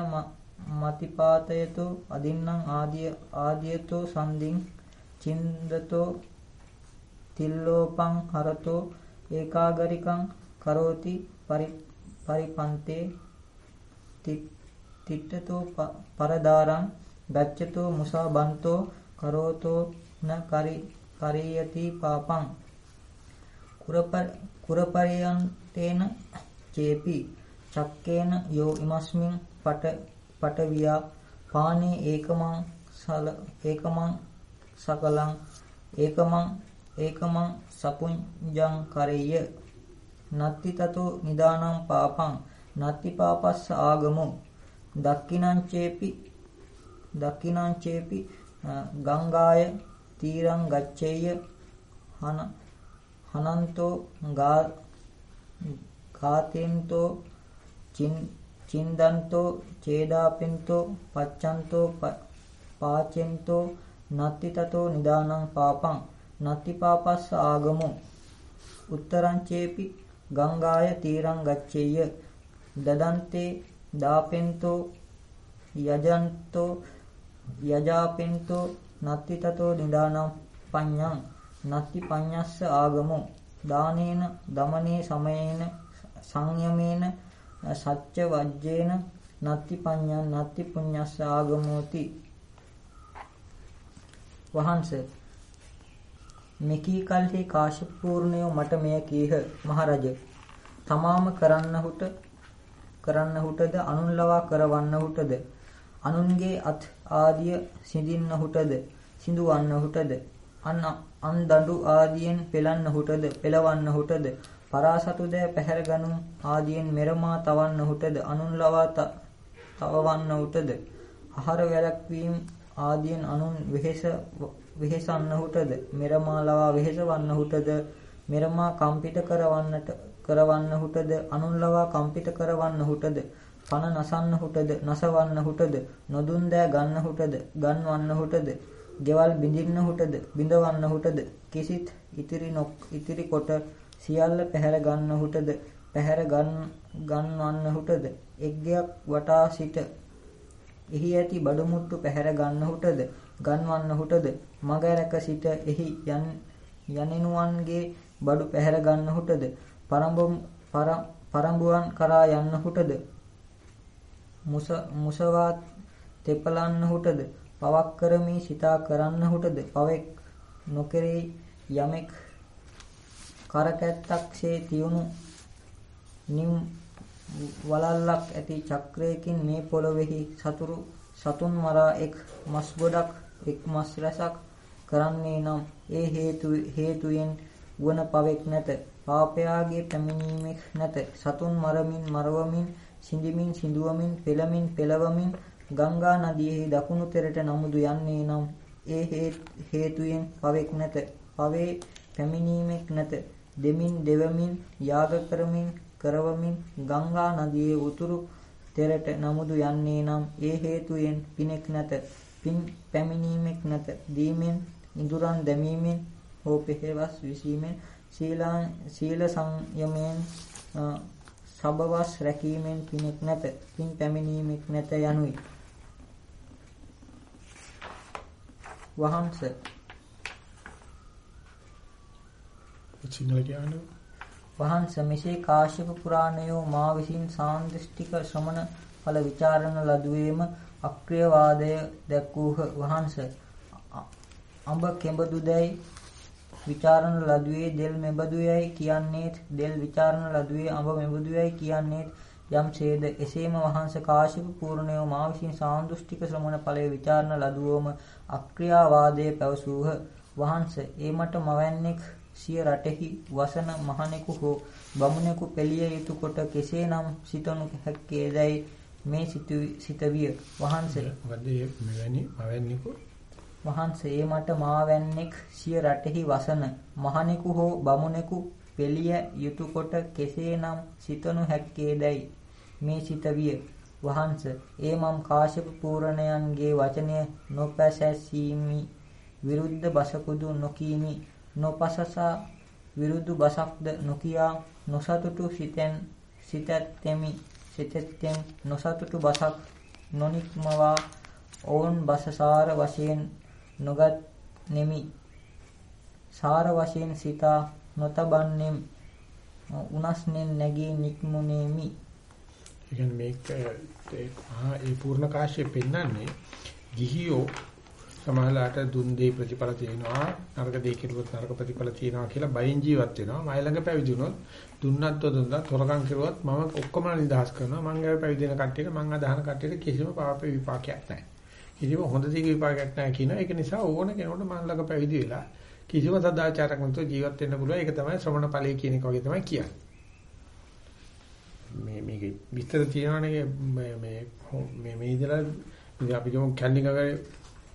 D: මතිපාතයතෝ අදින්නම් ආදිය ආදියතෝ සන්දින් චින්දතෝ තිල්ලෝපං හරතෝ ඒකාගරිකං කරෝති පරිපන්තේ තිට්ඨතෝ පරදාරං ගච්ඡතෝ මුසා බන්තෝ කරෝතෝ න කරි කරියති පාපං. කුරපරියන්තේන චේපි චක්කේන යෝ ඉමස්මින් පට පටවියා පානේ ඒකමං සල ඒකමං සකලං ඒකමං ඒකමං සපුඤ්ජං කරෙය්‍ය නත්ති තතෝ නිදානං පාපං නත්ති පාපස්ස ආගමෝ. දක්ඛිනං චේපි දක්ඛිනං චේපි ගංගාය තීරං ගච්ඡේය හන හනන්තෝ ගා ඝාතෙන්තෝ චින්දන්තෝ චේදාපෙන්තෝ පච්ඡන්තෝ පාචෙන්තෝ නත්ති තතෝ නිදානං පාපං නත්ති පාපස්ස ආගමෝ. උත්තරං චේපි ගංගාය තීරං ගච්ඡේය. දදන්තේ දාපෙන්තෝ යජන්තෝ යජාපෙන්තෝ නත්ති තතෝ නිදානං පඤ්ඤං නත්ති පඤ්ඤස්ස ආගමෝ. දානේන දමනේ සමයේන සංයමේන සච්ච වජ්ජේන නත්ති පඤ්ඤං නත්ති පුඤ්ඤස්ස ආගමෝති. වහන්ස මෙකී කල්හි කාශ්‍යප පූර්ණයෝ මට මෙය කීහ. මහරජ තමාම කරන්නහුට කරන්නහුටද අනුන් ලවා කරවන්නහුටද අනුන්ගේ අත් ආදිය සිඳින්නහුටද සිඳුවන්නහුටද අන් අන් දඬු ආදියෙන් පෙලන්නහුටද පෙලවන්නහුටද පරාසතු දෑ පැහැර ගනුම් ආදියෙන් මෙරමා තවන්නහුටද අනුන් ලවා තවවන්නහුටද ආහාර වැළැක්වීම ආදියෙන් අනුන් වෙහෙස වෙහෙසන්නහුටද? මෙරමා ලවා වෙහෙසවන්නහුටද? මෙරමා කම්පිත කරවන්නට කරවන්නහුටද? අනුන් ලවා කම්පිත කරවන්නහුටද? පන නසන්නහුටද? නසවන්නහුටද? නොදුන් දෑ ගන්නහුටද? ගන්වන්නහුටද? ගෙවල් බිඳින්නහුටද? බිඳවන්නහුටද? කිසිත් ඉතිරි නොක් ඉතිරි කොට සියල්ල පැහැර ගන්නහුටද? පැහැර ගන්වන්නහුටද? එක්ගයක් වටා සිට එහි ඇති බඩු මුට්ටු පැහැර ගන්නහුටද? ගන්වන්නහුටද? මග රැක සිට එහි යනිනුවන්ගේ බඩු පැහැර ගන්නහුටද? පරඹුවන් කරා යන්නහුටද? මුසවා තෙපලන්නහුටද? පවක් කරමි සිතා කරන්නහුටද? පවෙක් නොකෙරේ යමෙක් කරකැත්තක්සේ තියුණු නිම් වලල්ලක් ඇති චක්‍රයකින් මේ පොළොවේහි සතුරු සතුන් මරා එක් මස් ගොඩක් එක් මස් රැසක් කරන්නේ නම් ඒ හේතු හේතුයෙන් වන පවෙක් නැත. පාපයාගේ පැමිණීමක් නැත. සතුන් මරමින් මරවමින් සිඳිමින් සිඳුවමින් පෙළමින් පෙළවමින් ගංගා නදියෙහි දකුණු තෙරට නමුදු යන්නේ නම් ඒ හේතුයෙන් පවෙක් නැත. පවේ පැමිණීමක් නැත. දෙමින් දෙවමින් යාග කරමින් කරවමින් ගංගා නදියේ උතුරු තෙරට නමුදු යන්නේ නම් ඒ හේතුයෙන් පිනෙක් නැත. පින් පැමිණීමක් නැත. දීමෙන් ඉඳුරන් දැමීමෙන් හෝ පෙහෙවස් විසීමෙන් සීල සංයමයෙන් සබවස් රැකීමෙන් පිනෙක් නැත. පින් පැමිණීමක් නැත යනුයි. වහන්ස.
A: සිංහල කියන්නේ?
D: වහන්ස මෙසේ කාශ්‍යප පුරාණයෝ මා විසින් සාන්දෘෂ්ටික ශ්‍රමණ ඵල ਵਿਚාරණ ලදුවේම අක්‍රියවාදය දැක්වූහ. වහන්ස අඹ කෙඹදුදැයි විචාරණ ලදුවේ දෙල් මෙබදුයයි කියන්නේත් දෙල් විචාරණ ලදුවේ අඹ මෙබදුයයි කියන්නේත් යම්සේද එසේම වහන්ස කාශ්‍යප පූර්ණයෝ මා විසින් සාන්දෘෂ්ටික ශ්‍රමණ ඵලයේ විචාරණ ලදුවෝම අක්‍රියාවාදයේ පැවසූහ. වහන්ස ඒ මට මවන්නේක් සිය රටෙහි වසන මහණෙකු හෝ බමුණෙකු පෙළිය යුතු කොට කෙසේනම් සිතනු හැක්කේදයි මේ සිතවිය වහන්සේ.
A: මොකද මෙවැනි මවන්නේකු?
D: වහන්සේ මට මාවැන්නෙක් සිය රටෙහි වසන මහණෙකු හෝ බමුණෙකු පෙළිය යුතු කොට කෙසේනම් සිතනු හැක්කේදයි මේ සිතවිය වහන්ස ඒ මම් කාශ්‍යප පූර්ණයන්ගේ වචනය නොපැසැසීමි. විරුද්ධ බසකුදු නොකීමි. නොපසසා විරුදු බසක්ද නොකියා නොසතුටු සිතෙන් සිතැත්තෙමි සිතෙත්තෙන් නොසතුටු බසක් නොනික්මවා ඔවුන් බස සාර වශයෙන් නොගත් නෙමි. සාර වශයෙන් සිතා නොතබන්නෙම් උනස්නෙන් නැගී නික්මුනේමි
A: කියන්නේ මේක ඒ පූර්ණ කාශ්‍යප පෙන්වන්නේ ගිහියෝ සමහරලාට දුන් දේ ප්‍රතිඵල තියෙනවා නරක දේ කෙරුවොත් නරක ප්‍රතිඵල තියෙනවා කියලා බයෙන් ජීවත් වෙනවා. මයි ළඟ පැවිදි වුණොත් දුන්නත් දුන්නත් තොරකම් කරුවත් මම ඔක්කොම නිදහස් කරනවා. මං ගාව පැවිදි වෙන කට්ටියට මං අදහන කට්ටියට කිසිම පාප විපාකයක් නැහැ. කිසිම හොඳ දෙයක විපාකයක් නැහැ කියන ඒක නිසා ඕන කෙනෙකුට මං ළඟ පැවිදි වෙලා කිසිම සදාචාරයක් නැතුව ජීවත් වෙන්න පුළුවන්. ඒක තමයි ශ්‍රමණ ඵලයේ කියන එක වගේ තමයි කියන්නේ. මේ මේකේ විස්තර තියෙනවනේ. මේ මේ මේ ඉඳලා අපි කියමු කැන්ඩිගගේ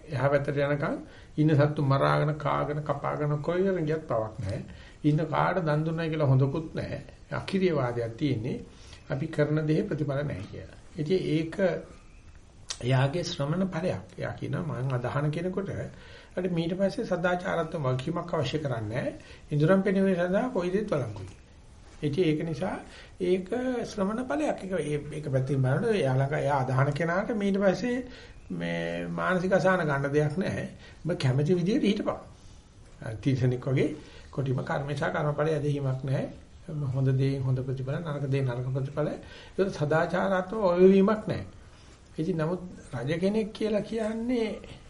A: එහා පැත්තට යනකම් ඉන්න සත්තු මරාගෙන කාගෙන කපාගෙන කොයිගෙන ගියත් පවක් නැහැ. ඉන්න කාට දන් දුන්නයි කියලා හොඳකුත් නැහැ. අකිරිය වාදයක් තියෙන්නේ අපි කරන දේ ප්‍රතිඵල නැහැ කියලා. ඉතින් ඒක එයාගේ ශ්‍රමණ ඵලයක්. එයා කියනවා මම අදහන කෙනෙකුට අර ඊට පස්සේ සදාචාරත්ව වගකීමක් අවශ්‍ය කරන්නේ ඉඳුරම් පෙනෙන්නේ සදා කොයි දෙයක් බලංගුයි. ඉතින් ඒක නිසා ඒක ශ්‍රමණ ඵලයක්. ඒක ඒක පැත්තෙන් බලනකොට එයා ළඟ එයා අදහන කෙනාට ඊට පස්සේ මේ මානසික අසහන ගන්න දෙයක් නැහැ. ඔබ කැමැති විදිහට හිටපන්. තීසනික වගේ කොටිම කර්මේශා කර්මඵලය ඇදහිීමක් නැහැ. හොඳ දේ හොඳ ප්‍රතිඵල නරක දේ නරක ප්‍රතිඵල. ඒක සදාචාරාත්මක ඔයවීමක් නැහැ. ඉතින් නමුත් රජ කෙනෙක් කියලා කියන්නේ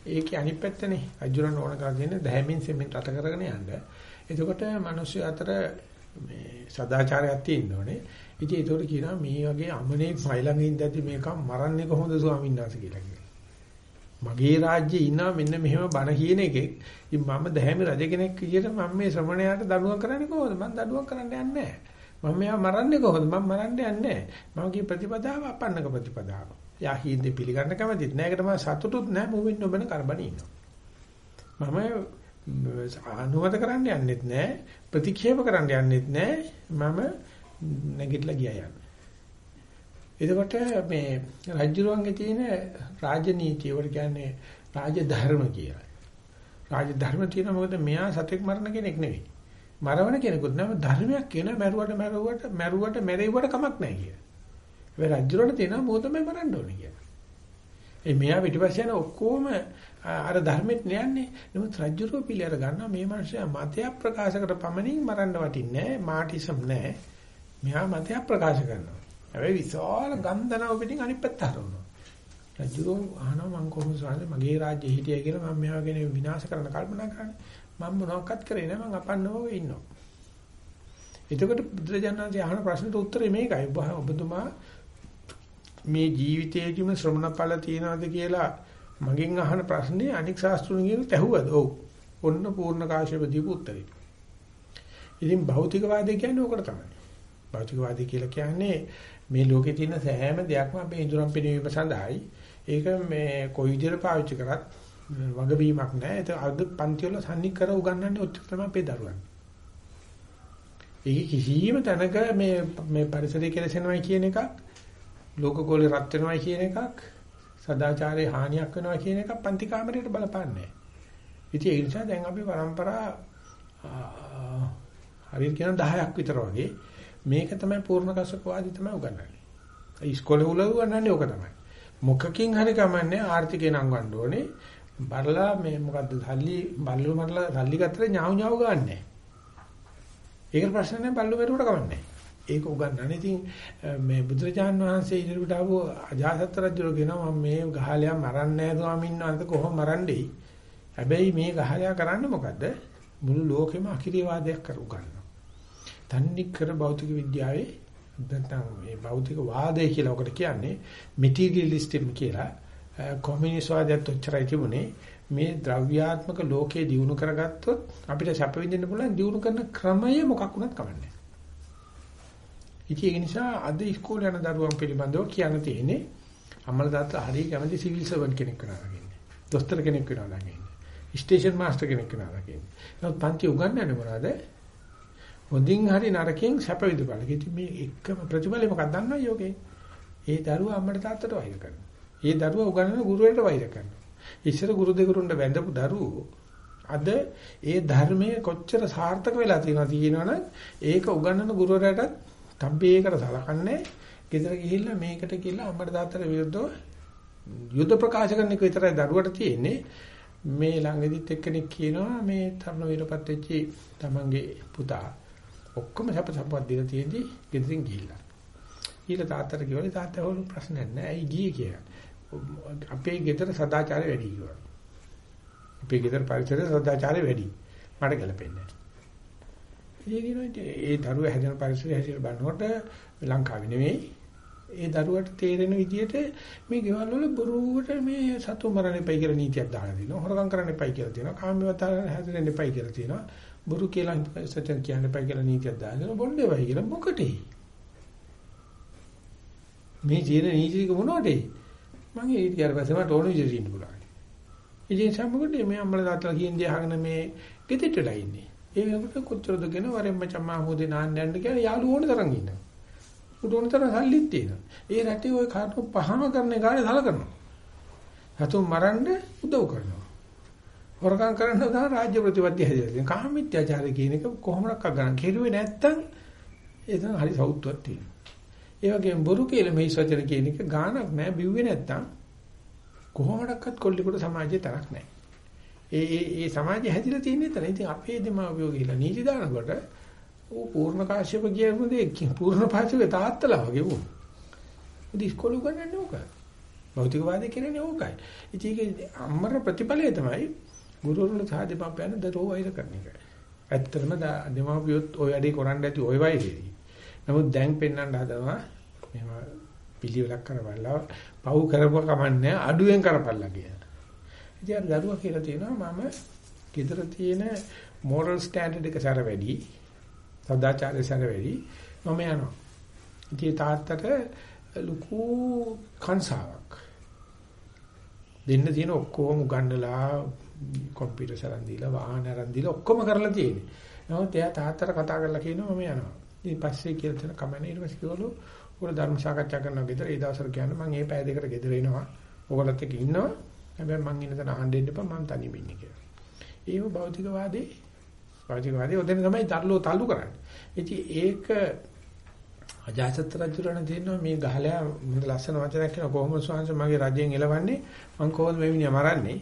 A: ඒකේ අනිත් පැත්තනේ. අජුරන් ඕන කරලා තියෙන්නේ දැහැමින් සෙමින් රට කරගෙන යන්න. එතකොට මිනිස්සු අතර මේ සදාචාරයක් තියෙන්න ඕනේ. ඉතින් ඒතකොට කියනවා මේ වගේ අමනේ මයිලඟ ඉඳද්දි මේක මරන්නේ කොහොමද ස්වාමීන් වහන්සේ කියලා කියනවා. මගේ රාජ්‍යයේ ඉන්නා මෙන්න මෙහෙම බණ කියන එකෙක්. ඉතින් මම දැහැමි රජ කෙනෙක් විදියට මම මේ ශ්‍රමණයාට දඬුවම් කරන්නේ කොහොමද? මම දඬුවම් කරන්න යන්නේ නැහැ. මම මෙයා මරන්නේ කොහොමද? මම මරන්න යන්නේ නැහැ. මගේ ප්‍රතිපදාව අපන්නක ප්‍රතිපදාව. යා හින්දේ පිළිගන්න කැමතිත් නැහැ. ඒකට මම සතුටුත් නැහැ. මුවින් නොබන කරබන ඉන්නවා. මම අනුමත කරන්න යන්නෙත් නැහැ. ප්‍රතික්ෂේප කරන්න යන්නෙත් නැහැ. මම නැගිටලා ගියා යන්නේ. එතකොට මේ රාජ්‍යරුවන්ගේ තියෙන රාජනීතිය වල කියන්නේ රාජධර්ම කියලා. රාජධර්ම තියෙන මොකද මෙයා සතෙක් මරණ කෙනෙක් නෙවෙයි. මරවන කෙනෙකුත් නම ධර්මයක් කියන මරුවට මරුවට මරුවට මැරෙව්වට කමක් නැහැ කිය. ඒ රාජ්‍යරුවන්ට තියෙන මොකදමයි මරන්න ඕනේ කියලා. ඒ මෙයා පිටිපස්සේ යන ඔක්කොම අර ධර්මෙත් නෑන්නේ. නමුත් රාජ්‍යරුව පිළිඅර ගන්නවා මේ මිනිස්සයා මතයක් ප්‍රකාශකට පමණින් මරන්න වටින්නේ නෑ. මාටිසම් නෑ. මෙයා මතයක් ප්‍රකාශ කරනවා. හැබැයි විශාල ගන්ධනාව පිටින් අනිත් පැත්ත හරවනවා. රජුරෝ අහනවා මං කොහොමද සාන්නේ මගේ රාජ්‍යය හිටියයි කියලා මම මෙයා ගැන විනාශ කරන්න කල්පනා කරන්නේ. මම මොනවක්වත් කරේ නෑ මං අපන්නවව ඉන්නවා. එතකොට බුදුරජාණන්සේ අහන ප්‍රශ්නට උත්තරේ මේකයි. ඔබතුමා මේ ජීවිතයේදීම ශ්‍රමණ ඵල තියනවාද කියලා මගෙන් අහන ප්‍රශ්නේ අනික් ශාස්ත්‍රුණියන් ඇහුවද? ඔව්. ඔන්න පූර්ණ කාශ්‍යප දීපු උත්තරේ. ඉතින් භෞතිකවාදය කියන්නේ ඕකට තමයි. භෞතිකවාදී කියලා කියන්නේ මේ ලෝකේ තියෙන සෑම දෙයක්ම අපේ ඉදurang පිනවීම සඳහායි. ඒක මේ කොයි විදිහට පාවිච්චි කරත් වගවීමක් නැහැ. ඒක අද පන්ති වල සම්නි කර උගන්වන්නේ ඔච්චර තමයි අපේ දරුවන්. ඒක කිසියම් තැනක මේ මේ පරිසරය කෙලසෙනවයි කියන එකක් ලෝකගෝලේ රත් වෙනවයි කියන එකක් සදාචාරයේ හානියක් වෙනවා කියන එකක් පන්ති කාමරයට බලපාන්නේ නැහැ. ඉතින් ඒ නිසා දැන් අපි પરම්පරා හරියට කියන 10ක් විතර වගේ මේක තමයි පූර්ණ කසකවාදී තමයි උගන්වන්නේ. ඉස්කෝලේ උල උගන්වන්නේ ඕක තමයි. මොකකින් හරි කමන්නේ ආර්ථිකේ නංවන්න ඕනේ. බරලා මේ මොකද්ද සල්ලි බල්ලු මරලා සල්ලි ගත්තට ඥාව ඥාව ගන්නෑ. ඒක ප්‍රශ්න නෑ බල්ලු මෙරුවට කමන්නේ. ඒක උගන්වන්නේ. ඉතින් මේ බුදුරජාන් වහන්සේ ඉදිරියට ආව අජාසත් රජුර කියනවා මම මේ ගහලයා මරන්නේ නැහැ ස්වාමීන් වහන්සේ කොහොම මරන්නේ? හැබැයි මේ ගහලයා කරන්නේ මොකද්ද? මුළු ලෝකෙම අකිරියවාදයක් කරු ගන්නවා. තන්නේ කර භෞතික විද්‍යාවේ නැත්නම් මේ භෞතික වාදය කියලා ඔකට කියන්නේ මෙටීරියලිස්ටිම් කියලා කොමියුනිස්ට් වාදයට උච්චරයි තිබුණේ මේ ද්‍රව්‍යාත්මක ලෝකේ දියුණු කරගත්තොත් අපිට සැප විඳින්න පුළුවන් දියුණු කරන ක්‍රමය මොකක් වුණත් කමන්නේ. ඉතින් ඒ නිසා අද ඉස්කෝලේ යන දරුවන් පිළිබඳව කියන්න තියෙන්නේ අම්මලා තාත්තා හරිය කැමති සිවිල් සර්වන් කෙනෙක් වෙනවා කියන්නේ. දොස්තර කෙනෙක් වෙනවා කියන්නේ. ස්ටේෂන් මාස්ටර් කෙනෙක් වෙනවා කියන්නේ. නමුත් පන්ති උගන්වන්නේ මොනවද? හොඳින් හරි නරකෙන් සැප විඳපළ. ඉතින් මේ එකම ප්‍රතිඵලය මොකක්ද දන්නවද යෝගේ? ඒ දරුවා අම්මට තාත්තට වෛර කරනවා. ඒ දරුවා උගන්වන ගුරුවරට වෛර කරනවා. ඉස්සර ගුරු දෙගුරුන්ට වැඳපු දරුවෝ අද ඒ ධර්මයේ කොච්චර සාර්ථක වෙලා තියෙනවද කියනවනම් ඒක උගන්වන ගුරුවරයාටත් තම්බේකට සලකන්නේ. ගෙදර ගිහිල්ලා මේකට කියලා අම්මට තාත්තට විරුද්ධව යුද්ධ ප්‍රකාශ කරන එක විතරයි දරුවට තියෙන්නේ. මේ ළඟදිත් එක්කෙනෙක් කියනවා මේ තරුණ විරපත් වෙච්චි තමන්ගේ පුතා ඔක්කොම සැප සම්පත් දීලා තියෙද්දි ගෙදරින් ගිහිල්ලා. ඊළ තාත්තට කිව්වලු තාත්තා හොලු ප්‍රශ්නයක් නැහැ. ඇයි ගියේ කියලා. අපේ ගෙදර සදාචාරය වැඩි කිව්වා. අපේ ගෙදර පරිසරය සදාචාරය වැඩි. මට ගැලපෙන්නේ නැහැ. ඒ දරුවා හැදෙන පරිසරය හැසිර බලනකොට ලංකාවේ නෙවෙයි ඒ දරුවට තේරෙන විදිහට මේ ගෙවල් වල බොරුවට මේ සතු මරණ එපයි කියලා නීතියක් දාලා දෙනවා. හොරකම් කරන්න එපයි කියලා තියෙනවා. කාමවතාව හැදෙන්න එපයි කියලා තියෙනවා. බොරු කියලා සත්‍යන් කියන්න එපා කියලා නීතියක් දාගෙන බොන්නේ වයි කියලා මොකටේ? මේ ජීන නීතික මොනවටේ? මම ඒ ඊට පස්සේ මට ඕන විදිහට ඉන්න පුළුවන්. ඉතින් සම්මුකට මේ අම්මලා තාත්තලා කියන දේ අහගෙන මේ ගෙදෙට්ටලා ඉන්නේ. ඒ වෙනකොට කොච්චරද කියන වරෙන් මචං මා හොදේ නාන්න යන්න කියලා යාළු ඕන තරම් ඉන්නවා. උඩ ඕන තරම් සල්ලිත් තියෙනවා. ඒ රටේ ওই කාටු පහම කරන ගානේ සලකනවා. හතුන් මරන්න උදව් කරනවා. හොරකම් කරන්න තමයි රාජ්‍ය ප්‍රතිපත්තිය හැදෙලා තියෙන්නේ. කාමීත්‍යාචාරය කියන එක කොහොමඩක් ගන්න කෙරුවේ නැත්තම් එතන හරි සෞත්වයක් තියෙනවා. ඒ වගේම බොරු කියලා මේ සත්‍යන කියන එක ගානක් නැහැ බිව්වේ නැත්තම් කොහොමඩක්වත් කොල්ලෙකුට සමාජයේ තරක් නැහැ. ඒ ඒ ඒ සමාජය හැදිලා තියෙන්නේ එතන. ඉතින් අපේ දෙමාපියෝ කියලා නීති දානකොට ਉਹ පූර්ණ කාශ්‍යප කියන්නේ පූර්ණ පාචක තාත්තලා වගේ වුණා. ඉතින් ඉස්කෝලේ ගන්නන්නේ ඕක. භෞතිකවාදී කියන්නේ ඕකයි. ඉතින් ඒක අම්මර ප්‍රතිඵලය තමයි ගුරුවරුන්ට සාධි පම්පයන් දරෝ වෛර කරන එක. ඇත්තටම දෙමාපියොත් ওই වැඩේ කරන්න ඇති ওই වෛරේදී. නමුත් දැන් පෙන්වන්න හදනවා මේව පිළිවෙලක් කරවලා පව් කරපුව කමන්නේ අඩුවෙන් කරපල්ලා කියන. ඉතින් අර දරුවා කියලා තියෙනවා මම gedara තියෙන moral standard එක සැර වැඩි, සදාචාරය සැර වැඩි මම යනවා. ඉතින් තාත්තට ලুকু කන්සාවක් දෙන්න තියෙන ඔක්කොම උගන්නලා කම්පියුටර් සරන් දීලා වාහන අරන් දීලා ඔක්කොම කරලා තියෙන්නේ. නමුත් එයා තාත්තට කතා කරලා කියනවා මම යනවා. ඊට පස්සේ කියලා තියෙන කමනේ ඊට පස්සේ කිව්වලු ඔයාලා ධර්ම සාකච්ඡා කරනවා ගෙදර ඒ දවසට කියන්නේ මම මේ පැය දෙකට ගෙදර එනවා. ඔයගොල්ලත් එක්ක ඉන්නවා. හැබැයි මං ඉන්න තැන අහන්න දෙන්න එපා මං තනියම ඉන්නේ කියලා. ඒව භෞතිකවාදී භෞතිකවාදී ඔතන තමයි තල්ලෝ තල්ලු කරන්නේ. ඉතින් ඒක අජාසත් රජුරණ දෙනවා මේ ගහලයා මුද ලස්සන වචනයක් කියන කොහොමද ස්වාංශ මගේ රජයෙන් එලවන්නේ මං කොහොමද මේ මිනිහා මරන්නේ මේ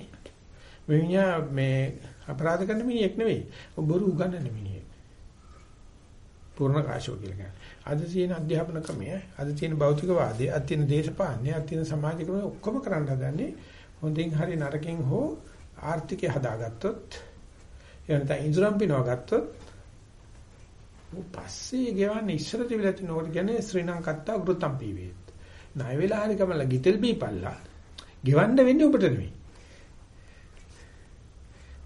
A: මිනිහා මේ අපරාධ කරන මිනිහෙක් නෙවෙයි බොරු උගන්නන මිනිහෙක් පූර්ණ කාශෝ කියලා කියන්නේ අද තියෙන අධ්‍යාපන ක්‍රමය අද තියෙන භෞතිකවාදී අද තියෙන දේශපාලනය අද තියෙන සමාජ ක්‍රමය ඔක්කොම කරන්න හදන්නේ හොඳින් හරි නරකින් හෝ ආර්ථිකය හදාගත්තොත් එනත ඉන්ද්‍රම් පිනව ගත්තොත් පස්සේ ගෙවන්නේ ඉස්සර තිබිලා තියෙන ඕකට කියන්නේ ශ්‍රී ලංකත්තා වෘතම් පීවේත්. ණය වෙලා හරි කමල ගිතෙල් බීපල්ලා. ගෙවන්න වෙන්නේ ඔබට නෙමෙයි.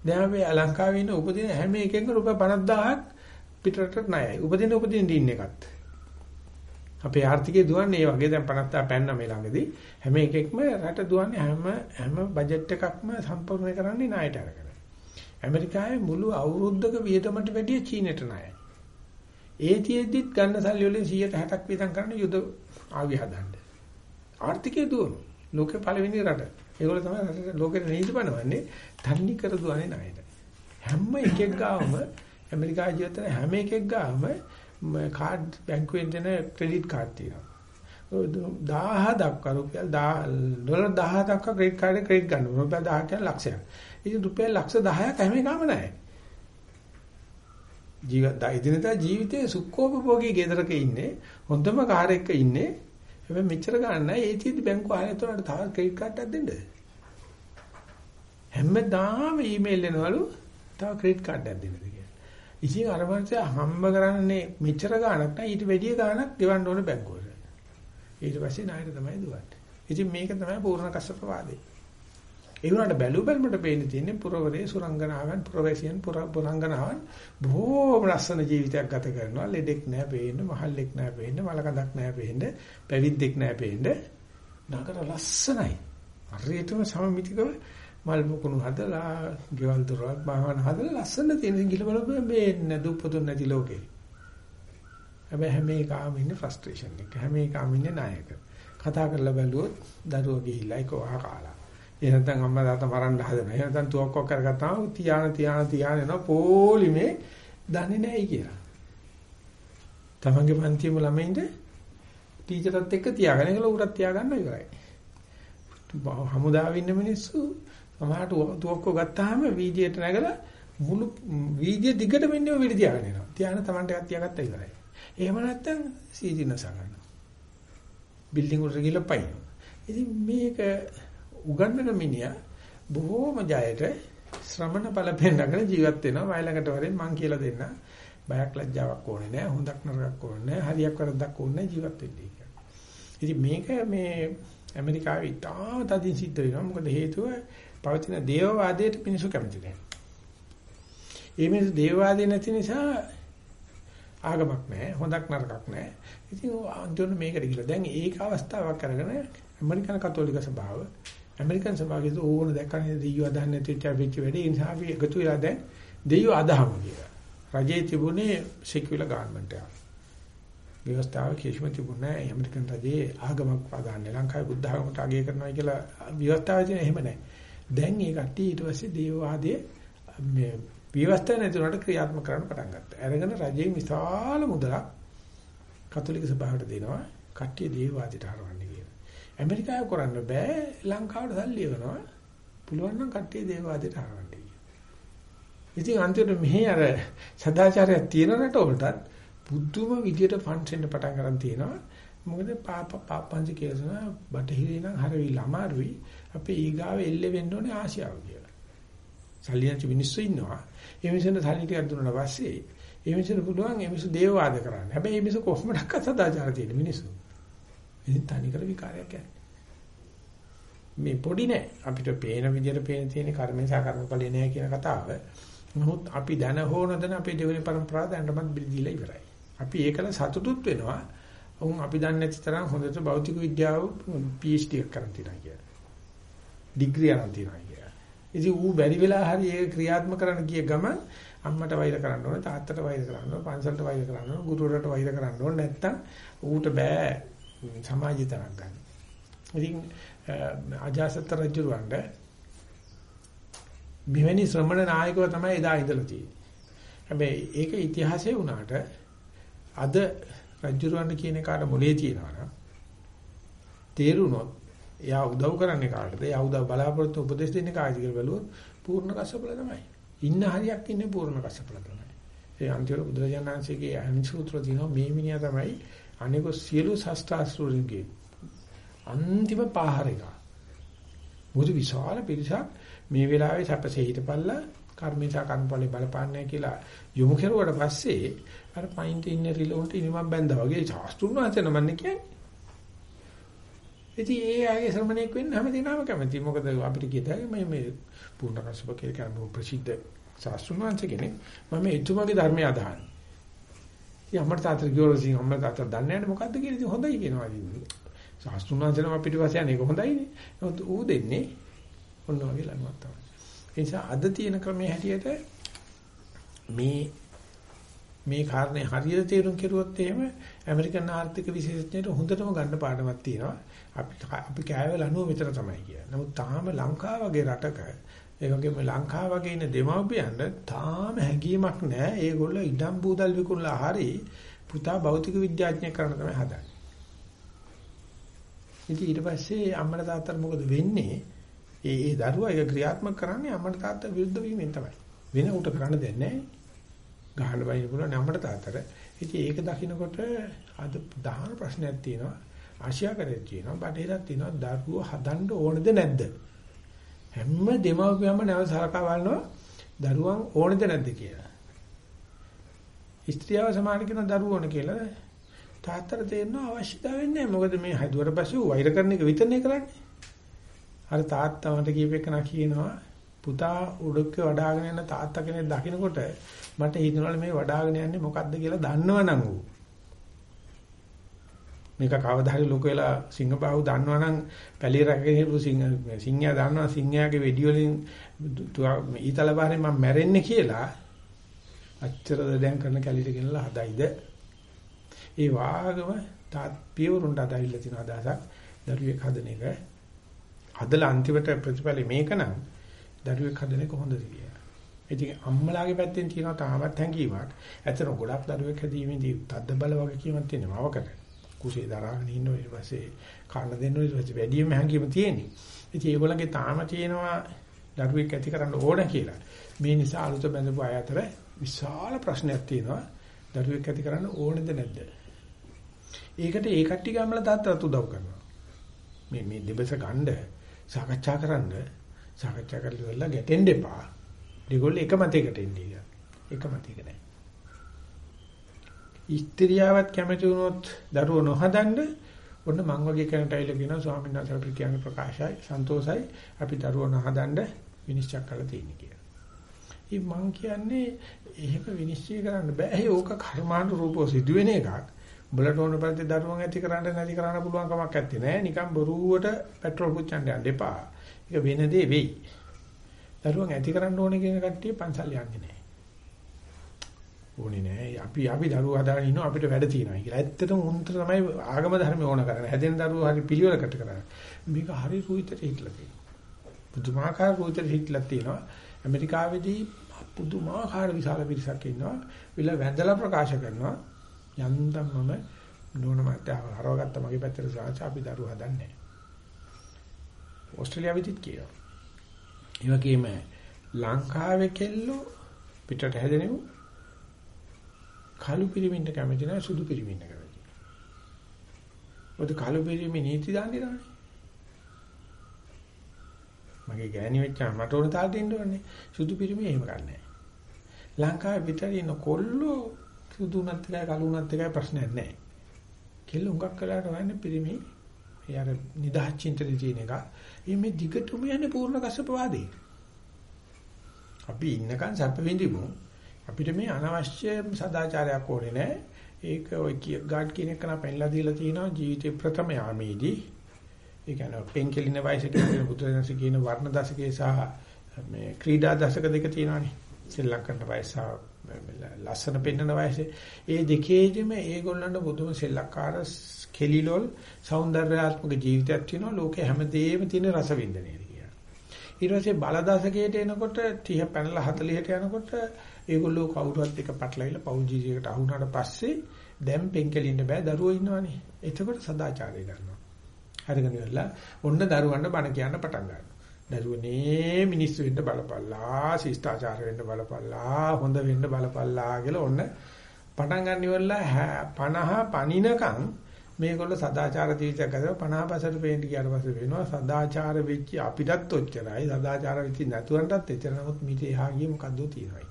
A: දැන් අපි ලංකාවේ ඉන්න උපදින හැම එකෙක්ම රුපියල් 50000ක් පිටරට ණයයි. උපදින උපදින දින්න එකත්. අපේ ආර්ථිකය දුවන්නේ ඒ වගේ දැන් 50000 පැන්න මේ ළඟදී හැම එකෙක්ම රට දුවන්නේ හැම හැම බජට් එකක්ම සම්පූර්ණ කරන්නේ ණයට අරගෙන. ඇමරිකාවේ මුළු අවුරුද්දක වියදමට වැඩිය චීනෙට ණයයි. ඒ තියෙද්දිත් ගන්න සල්ලි වලින් 160ක් විතර කරන යුද ආවිය හදන්න. ආර්ථිකය දුවන. ලෝකේ පළවෙනි රට. ඒගොල්ලෝ තමයි රටේ ලෝකෙට නීති බනවන්නේ තන්නේ කර දුවන්නේ ණයට. හැම එකෙක් ගාවම ඇමරිකා ජීවිතේ හැම එකෙක් ගාවම කාඩ් බැංකුවෙන් දෙන ක්‍රෙඩිට් කාඩ් තියෙනවා. 1000 දක්වා රුපියල් 10 ඩොලර් 10 දක්වා ක්‍රෙඩිට් කාඩ් එක ක්‍රෙඩිට් ගන්න. රුපියල් 10 කියන්නේ ලක්ෂයක්. ඉතින් රුපියල් ලක්ෂ 10ක් හැම එකම නැහැ. ජීවිත ඉදිනදා ජීවිතයේ සුඛෝපභෝගී ගෙදරක ඉන්නේ හොඳම කාර් එකක ඉන්නේ හැබැයි මෙච්චර ගන්න නැහැ ඒ තියෙදි බැංකුව ආයෙත් උනට තව ක්‍රෙඩිට් කාඩ් එකක් දෙන්න. හැමදාම ඊමේල් එනවලු තව ක්‍රෙඩිට් කාඩ් එකක් දෙන්නද කියලා. ඉතින් අර මනුස්සයා හම්බ කරන්නේ මෙච්චර ගාණක් නැහැ ඊට වැඩිය ගාණක් ගෙවන්න ඕනේ බැංකුවට. ඊට පස්සේ ණයට තමයි දුවන්නේ. ඉතින් මේක තමයි පූර්ණ කස්සප වාදේ. ඒ වුණාට බැලු බැලමට පේන්නේ තියෙන්නේ පුරවරේ සුරංගනාවන් ප්‍රොෆෙසියන් පුරංගනාවන් බොහෝම ලස්සන ජීවිතයක් ගත කරනවා. ලෙඩෙක් නෑ පේන්න මහල්ලෙක් නෑ පේන්න මලකඳක් නෑ පේන්න පැවිද්දෙක් නෑ පේන්න. නගර ලස්සනයි. හරියටම සමමිතිකව මල් මුකුණු හදලා ගෙවල් දොරක් බාහන හදලා ලස්සන තියෙන සිංගිල බලපෑ මේ දුප්පතුන් නැති ලෝකේ. හැබැයි හැම එකම ඉන්නේ ෆ්‍රස්ට්‍රේෂන් එක. හැම එකම ඉන්නේ නායක කතා කරලා බැලුවොත් දරුවෝ ගිහිල්ලා ඒක වහකාලා එහෙ නැත්නම් අම්මා තාත්තා මරන්න හදනවා. එහෙ නැත්නම් තුවක්කුවක් කරගත්තාම තියාන තියාන තියාන යනවා පොලිමේ දන්නේ නැයි කියලා. තමන්ගේ පන්තියේම ළමයින්ද ටීචර්ත් එක්ක තියාගෙන ඒකල උරත් තියාගන්න ඉවරයි. හමුදාවේ ඉන්න මිනිස්සු සමහරට තුවක්කුව ගත්තාම වීදියට නැගලා මුළු වීදිය දිගටම ඉන්නේ වෙලි තියාගෙන යනවා. තියාන තමන්ට එකක් තියාගත්තා ඉවරයි. එහෙම නැත්නම් සීදීනස ගන්නවා. බිල්ඩින් වලට ගිහලා පයින්. ඉතින් මේක උගන්නන මිනිහා බොහෝම ජයට ශ්‍රමණ ඵල පෙන්නගෙන ජීවත් වෙනවා. වයලකට වරෙන් මං කියලා දෙන්න. බයක් ලැජ්ජාවක් ඕනේ නැහැ. හොඳක් නරකක් ඕනේ නැහැ. හරියක් වැරද්දක් ඕනේ නැහැ ජීවත් වෙන්න කියලා. ඉතින් මේක මේ ඇමරිකාවේ ඉතාම තදින් සිද්ධ වෙනවා. මොකද හේතුව පවතින දේවවාදයට මිනිස්සු කැමති නැහැ. ඒ මිනිස්සු දේවවාදී නැති නිසා ආගමක් නැහැ. හොඳක් නරකක් නැහැ. ඉතින් අන්තිමට මේකට ගිහලා දැන් ඒක අවස්ථාවක් අරගෙන ඇමරිකන් කතෝලික සභාව ඇමරිකන් සභාවේ ඕන දැක්කනේ දෙයියෝ අදහන්නේ නැතිච්ච වෙච්ච වැඩේ ඒ නිසා අපි එකතු වෙලා දැන් දෙයියෝ අදහමු කියලා. රජයේ තිබුණේ සිකියුලර් ගවර්න්මන්ට් එක. ව්‍යවස්ථාව කිසිම තිබුණේ නැහැ ඇමරිකන් රජයේ ආගමක් ප්‍රදාන්නේ ලංකාවේ බුද්ධ ආගමට අගය කරනවා කියලා ව්‍යවස්ථාවේ තියෙන එහෙම නැහැ. දැන් ඒ කට්ටිය ඊට පස්සේ දේවවාදයේ මේ ව්‍යවස්ථාව නැතුණට ක්‍රියාත්මක කරන්න පටන් ගත්තා. අරගෙන රජයේ විශාල මුදලක් කතෝලික සභාවට දෙනවා. කට්ටිය දේවවාදයට හරවන්න ඇමරිකාව කරන්න බෑ ලංකාවට සල්ලි වෙනවා. පුළුවන් නම් කට්ටිය දේවවාදයට හරවන්න කියලා. ඉතින් අන්තිමට මෙහි අර සදාචාරයක් තියෙන රටවලටත් බුද්ධම විදියට ෆන්ඩ්ස් එන්න පටන් ගන්න තියෙනවා. මොකද පාප පාපංච කියනවා බටහිරේ නම් හරි ළමාරුයි. අපේ ඊගාව එල්ල වෙන්න ඕනේ ආසියාව කියලා. සල්ලියන්ච මිනිස්සු ඉන්නවා. ඒ මිනිස්සුන්ට සල්ලි ටිකක් දුන්නා පස්සේ ඒ මිනිස්සුන්ට පුළුවන් ඒ මිනිස්සු දේවවාද කරන්න. හැබැයි මේ මිනිස්සු කොහොමඩක් සදාචාර තියෙන මිනිස්සු. ඉතින් තනි කර විකාරයක් යන්නේ. මේ පොඩි නෑ අපිට පේන විදිහට පේන තියෙන කර්මේශා කර්මඵලේ නෑ කියන කතාව. නමුත් අපි දැන හෝ නොදැන අපේ දෙවෙනි પરම්පරාව දැනටමත් බිලිදීලා ඉවරයි. අපි ඒකල සතුටුත් වෙනවා. උන් අපි දන්නේ නැති තරම් හොඳට භෞතික විද්‍යාව PhD එකක් කරන් තියනවා කියලා. ඩිග්‍රී අරන් තියනවා කියලා. ඉතින් ඌ බැරි වෙලා හරි ඒක ක්‍රියාත්මක කරන්න ගිය ගම අම්මට වෛර කරන්න ඕනේ තාත්තට වෛර කරන්න ඕනේ පන්සලට වෛර කරන්න ඕනේ ගුරුවරට වෛර කරන්න ඕනේ නැත්තම් ඌට බෑ සමාජය තරක් ගන්න. ඉතින් අජාසත් රජුවන්ට මෙවැනි ශ්‍රමණ නායකව තමයි එදා ඉඳලා තියෙන්නේ. හැබැයි ඒක ඉතිහාසයේ වුණාට අද රජුරවන්න කියන කාට මොලේ තියනවා නම් තේරුණොත් එයා උදව් කරන්නේ කාටද? එයා උදව් බලාපොරොත්තු උපදෙස් දෙන්නේ කාටද කියලා බැලුවොත් පූර්ණ කස්සපල තමයි. ඉන්න හරියක් ඉන්නේ පූර්ණ කස්සපල තමයි. ඒ අන්තිම බුදුරජාණන්සේගේ අහිංසූත්‍ර දිනෝ මේ මිනිහා තමයි අනික සියලු ශාස්ත්‍රාස්ත්‍රෝන්ගේ අන්තිම පාහර එක. මොකද විශාල පිරිසක් මේ වෙලාවේ සැපසේ හිටපල්ලා කර්මිතා කර්මඵලෙ බලපාන්නේ කියලා යොමු කෙරුවට පස්සේ අර පයින්ට ඉන්න රිලොන්ට ඉනිමක් බැඳා වගේ ශාස්ත්‍රුණ වහන්සේ නමන්නේ කියන්නේ. ඉතින් ඒ ආගේ ශ්‍රමණෙක් වෙන්න හැමදේනම කැමති. මොකද අපිට කියතයි මේ මේ පූර්ණ කස්සප කියලා කියන ප්‍රසිද්ධ ශාස්ත්‍රුණ වහන්සේ කෙනෙක් මම එතුමාගේ ධර්මය අදහන්නේ. ඉතින් අම්මට තාත්තට කිව්වොත් ඉතින් අම්මලා තාත්තා දන්නේ නැහැ මොකද්ද කියලා ඉතින් හොඳයි කියනවා ඉතින්. ශාස්ත්‍රුණාන්සේනම පිටිපස්සේ යන්නේ හොඳයිනේ. නමුත් ඌ දෙන්නේ ඔන්න වගේ ලනුවක් තමයි. ඒ නිසා අද තියෙන ක්‍රමයේ හැටියට මේ මේ කාරණේ හරියට තේරුම් කෙරුවොත් එහෙම ඇමරිකන් ආර්ථික විශේෂඥයට හොඳටම ගන්න පාඩමක් තියෙනවා. අපි අපි කෑවේ ලනුව විතර තමයි කියන්නේ. නමුත් තාම ලංකාව වගේ රටක ඒ වගේම ලංකාව වගේ ඉන්න දෙමව්පියන්ට තාම හැඟීමක් නැහැ. ඒගොල්ලෝ ඉඩම් බූදල් විකුණලා හරි පුතා භෞතික විද්‍යාඥයෙක් කරන්න තමයි හදන්නේ. ඉතින් ඊට පස්සේ අම්මලා තාත්තලා මොකද වෙන්නේ? ඒ ඒ දරුවා ඒක ක්‍රියාත්මක කරන්නේ අම්මලා තාත්තා විරුද්ධ වීමෙන් තමයි. වෙන උට කරන්න දෙන්නේ නැහැ. ගහන්න බයින්න පුළුවන් අම්මලා තාත්තට. ඉතින් ඒක දකින්නකොට අද දහන ප්‍රශ්නයක් තියෙනවා. ආශියාකරේ තියෙනවා. බටහිරක් තියෙනවා. දරුවෝ හදන්න ඕනද නැද්ද? හැම දෙමව්පියම නැව සලකා බලනවා දරුවන් ඕනද නැද්ද කියලා. ස්ත්‍රියව සමාන කියන දරුවෝ ඕන කියලා තාත්තට තේරෙනවා අවශ්‍යතාවය නැහැ. මොකද මේ හදුවට පස්සේ වෛර කරන එක විතරනේ කරන්නේ. අර තාත්තා මට කියපේකන කියනවා පුතා උඩක වඩාගෙන යන තාත්තා කෙනෙක් දකින්නකොට මට හිතෙනවා මේ වඩාගෙන යන්නේ මොකද්ද කියලා දන්නවනම් ඌ. මේක කවදා හරි ලොකු වෙලා සිංහබාහුව දන්නවනම් පැලිය රැකගෙන හිටපු සිංහ සිංහයා දන්නවා සිංහයාගේ වෙඩි වලින් ඊතල බාරේ මම මැරෙන්නේ කියලා අච්චරද දැන් කරන කැලිට ගෙනලා හදයිද ඒ වාගම තාත් පියවරුන්ට අදාවිල්ල තියෙන අදහසක් දරුවෙක් හදන එක හදලා අන්තිමට ප්‍රතිඵලෙ මේක නම් දරුවෙක් හදන එක හොඳද කියලා. ඉතින් අම්මලාගේ පැත්තෙන් තියෙනවා තාමත් හැංගීමක්. ඇත්තට ගොඩක් දරුවෙක් හැදීමේදී තද්ද බල වගේ කීමක් තියෙනවා මවකට. කුසේ දරාගෙන ඉන්න ඊට පස්සේ කන්න දෙන්න ඊට පස්සේ වැඩිම හැංගීම තියෙන්නේ. ඉතින් ඒගොල්ලන්ගේ තාම තියෙනවා දරුවෙක් ඇති කරන්න ඕන කියලා. මේ නිසා අලුත බැඳපු අය අතර විශාල ප්‍රශ්නයක් තියෙනවා. දරුවෙක් ඇති කරන්න ඕනද නැද්ද? ඒකට ඒ කට්ටිය ගම්මල තාත්තට උදව් කරනවා. මේ මේ දෙබස ගන්න සාකච්ඡා කරන්න සාකච්ඡා කරලා ගැටෙන්න එපා. ඒගොල්ලෝ එක මතයකට එන්නේ කියලා. එක මතයක නැහැ. ස්ත්‍රියවත් කැමති වුණොත් දරුවෝ නොහදන්න ඔන්න මං වගේ කෙනෙක්ට ඇවිල්ලා කියනවා ස්වාමීන් වහන්සේ අපිට කියන ප්‍රකාශයි සන්තෝසයි අපි දරුවෝ නොහදන්න විනිශ්චය කරලා තියෙන්නේ කියලා. ඉතින් මං කියන්නේ එහෙම විනිශ්චය කරන්න බෑ. ඒ ඕක කර්මානුරූපව සිදුවෙන එකක්. උඹලට ඕන පරිදි දරුවන් ඇති කරන්න නැති කරන්න පුළුවන් කමක් නැත්තේ නෑ. නිකන් බොරුවට පෙට්‍රල් පුච්චන්න යන්න එපා. ඒක වෙන දේ වෙයි. දරුවන් ඇති කරන්න ඕනේ කියන කට්ටිය පන්සල් යන්නේ නෑ. ඕනේ නෑ. අපි අපි දරුවෝ හදාගෙන ඉන්නවා අපිට වැඩ තියෙනවා කියලා. ඇත්තටම උන්ට තමයි ආගම ධර්ම ඕන කරන්නේ. හැදෙන දරුවෝ හරි පිළිවෙලකට කරන්නේ. මේක හරි රුවිතට හිටලා තියෙනවා. පුදුමාකාර රුවිතට හිටලා තියෙනවා. ඇමරිකාවේදී පුදුමාකාර විශාල පිරිසක් ඉන්නවා. විල වැඳලා ප්‍රකාශ කරනවා. යන්තම් මම නෝන මතව හරවගත්ත මගේ පැත්තට සාචා අපි දරුවෝ හදන්නේ නැහැ. ඕස්ට්‍රේලියාවෙදිත් කියනවා. ඒ වගේම ලංකාවේ කෙල්ලෝ පිටට හැදෙනව කළු පිරිමින්ට කැමති නැහැ සුදු පිරිමින්ට කැමති. මොකද කළු පිරිමි නීති දාන්නේ නැහැ. මගේ ගෑණි වෙච්චා මට ඕන තාලට ඉන්න ඕනේ. සුදු පිරිමි එහෙම ගන්නෑ. ලංකාවේ විතර ඉන්න කොල්ලෝ සුදු උනත් එකයි කළු උනත් එකයි ප්‍රශ්නයක් නැහැ. කෙල්ල උඟක් කළාට වන්නේ පිරිමි ඒ අර නිදහස් චින්තනයේ තියෙන එක. මේ දිගටම යන්නේ පූර්ණ කස්සප වාදේ. අපි ඉන්නකන් සැප විඳිමු. අපිට මේ අනවශ්‍ය සදාචාරයක් ඕනේ නැහැ. ඒක ඔය ගාඩ් කියන එක නා පෙන්ලා දීලා තිනවා ජීවිතේ ප්‍රථම යාමේදී. ඒ කියන්නේ පෙන්කෙලින වයසේ කියන බුදුරජාණන්සේ කියන වර්ණ දශකයේ සහ මේ ක්‍රීඩා දශක දෙක තියෙනවානේ. ශ්‍රී ලංකන් වයස ලස්සන පෙන්වන වයසේ ඒ දෙකේදීම ඒගොල්ලන්ට බුදුම සෙල්ලක්කාර කෙලිලොල් సౌందర్యාත්මක ජීවිතයක් තියෙනවා ලෝකේ හැමදේම තියෙන රස වින්දනය කියලා. ඊට පස්සේ බල දශකයට එනකොට 30 පැනලා 40ට යනකොට ඒගොල්ලෝ කවුරුත් එක පැටලවිලා පෞල් ජීවිතයකට අහු වුණාට පස්සේ දැන් පෙන්කෙලින්න බෑ දරුවෝ ඉන්නවනේ. එතකොට සදාචාරය ගන්නවා. හරිගෙන ඉවරලා ඔන්න දරුවන්ට බණ කියන්න පටන් ගන්නවා. දරුවනේ මිනිස්සු වෙන්න බලපල්ලා, ශිෂ්ටාචාර වෙන්න බලපල්ලා, හොඳ වෙන්න බලපල්ලා කියලා ඔන්න පටන් ගන්න ඉවරලා 50 පණිනකම් මේගොල්ලෝ සදාචාර ජීවිතයක් ගතව 50 පසට පේන්න ගියාට පස්සේ වෙනවා සදාචාර වෙච්ච අපිටත් ඔච්චරයි සදාචාර වෙච්ච නැතුවන්ටත් එච්චර. නමුත් මිට එහා ගියේ මොකද්ද තියෙනවයි?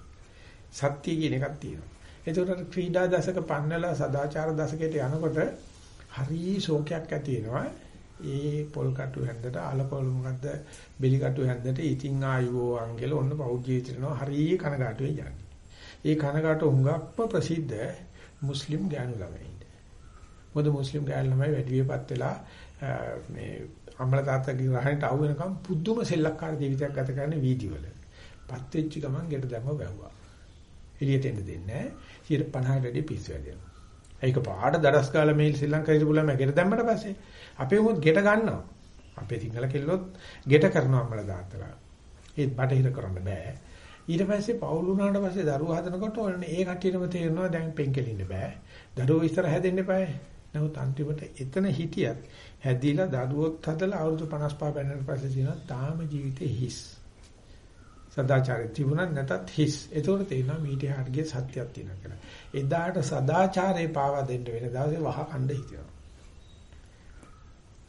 A: සත්‍ය කියන එකක් තියෙනවා. ඒකට ක්‍රීඩා දශක පන්නලා සදාචාර දශකයට යනකොට හරි ශෝකයක් ඇති වෙනවා. ඒ පොල් කටු හැන්දට අලපොල් මොකද්ද බෙලි කටු හැන්දට ඉතිං ආයුවෝ අංගල ඔන්න පෞද්ගල ජීවිතේනවා හරි කනගාටුවේ යන්නේ ඒ කනගාටු හුඟක්ම ප්‍රසිද්ධ මුස්ලිම් ගෑනු ළමයි මොකද මුස්ලිම් ගෑල් ළමයි වැඩි වියපත් වෙලා මේ අම්මලා තාත්තගේ ග්‍රහණයට අවු වෙනකම් පුදුම සෙල්ලක්කාර ජීවිතයක් ගත කරන වීඩියෝ වල. පත් වෙච්ච ගමන් ගෙට දැම්ම වැහුවා. එළියට එන්න දෙන්නේ නැහැ. 50ට වැඩි පිස්සු වැඩිනවා. ඒක පාඩ දඩස් කාලා මේල් ශ්‍රී ලංකාවේ පුළුවන් ගෙට දැම්මට පස්සේ අපේ උමුත් ගෙට ගන්නවා. අපේ සිංහල කෙල්ලොත් ගෙට කරනවා අම්මලා තාත්තලා. ඒත් බටහිර කරන්න බෑ. ඊට පස්සේ පවුල් වුණාට පස්සේ දරුවෝ හදනකොට ඔන්න ඒ කටියනම තේරෙනවා දැන් පෙන්කෙලින්න බෑ. දරුවෝ ඉස්සර හැදෙන්න එපායි. නමුත් අන්තිමට එතන හිටියත් හැදිලා දරුවොත් හදලා අවුරුදු 55 වෙනකන් පස්සේ තියෙනවා තාම ජීවිතේ හිස්. සදාචාරය තිබුණත් නැතත් හිස්. ඒතකොට තේරෙනවා මීට හරිය සත්‍යයක් තියෙනවා කියලා. එදාට සදාචාරේ පාවා දෙන්න වෙන දවසේ වහ කණ්ඩ හිතෙනවා.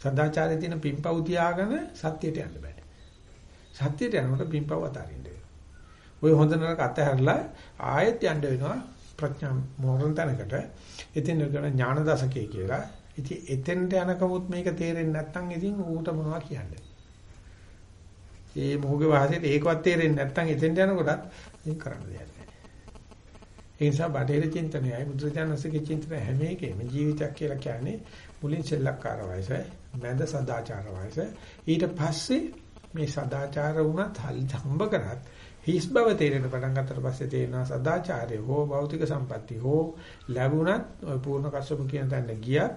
A: සදාචාරයේ තියෙන පිම්පව් තියාගෙන සත්‍යයට යන්න බෑ. සත්‍යයට යනකොට පිම්පව් අතාරින්න වෙනවා. ඔය හොඳ නරක අතහැරලා ආයෙත් යන්න වෙනවා ප්‍රඥා මොහොතන තැනකට එතෙන් කරන ඥාන දශකයේ කියලා. ඉතින් එතෙන්ට යනකමුත් මේක තේරෙන්නේ නැත්නම් ඉතින් ඌට මොනවා කියන්නේ. ඒ මොහොගේ වාසියට ඒකවත් තේරෙන්නේ නැත්නම් එතෙන්ට යනකොටත් ඉතින් කරන්න දෙයක් නැහැ. ඒ නිසා බටේර චින්තනයයි බුදුරජාණන්සේගේ චින්තන හැම එකේම ජීවිතයක් කියලා කියන්නේ මුලින් සෙල්ලක්කාර වයස, මැද සදාචාර වයස, ඊට පස්සේ මේ සදාචාර වුණත් හම්බ කරත් හිස් බව තේරෙන පටන් ගන්නතර පස්සේ තේරෙනවා සදාචාරය හෝ භෞතික සම්පatti හෝ ලැබුණත් ඔය පූර්ණ කස්සප කියන තැනට ගියත්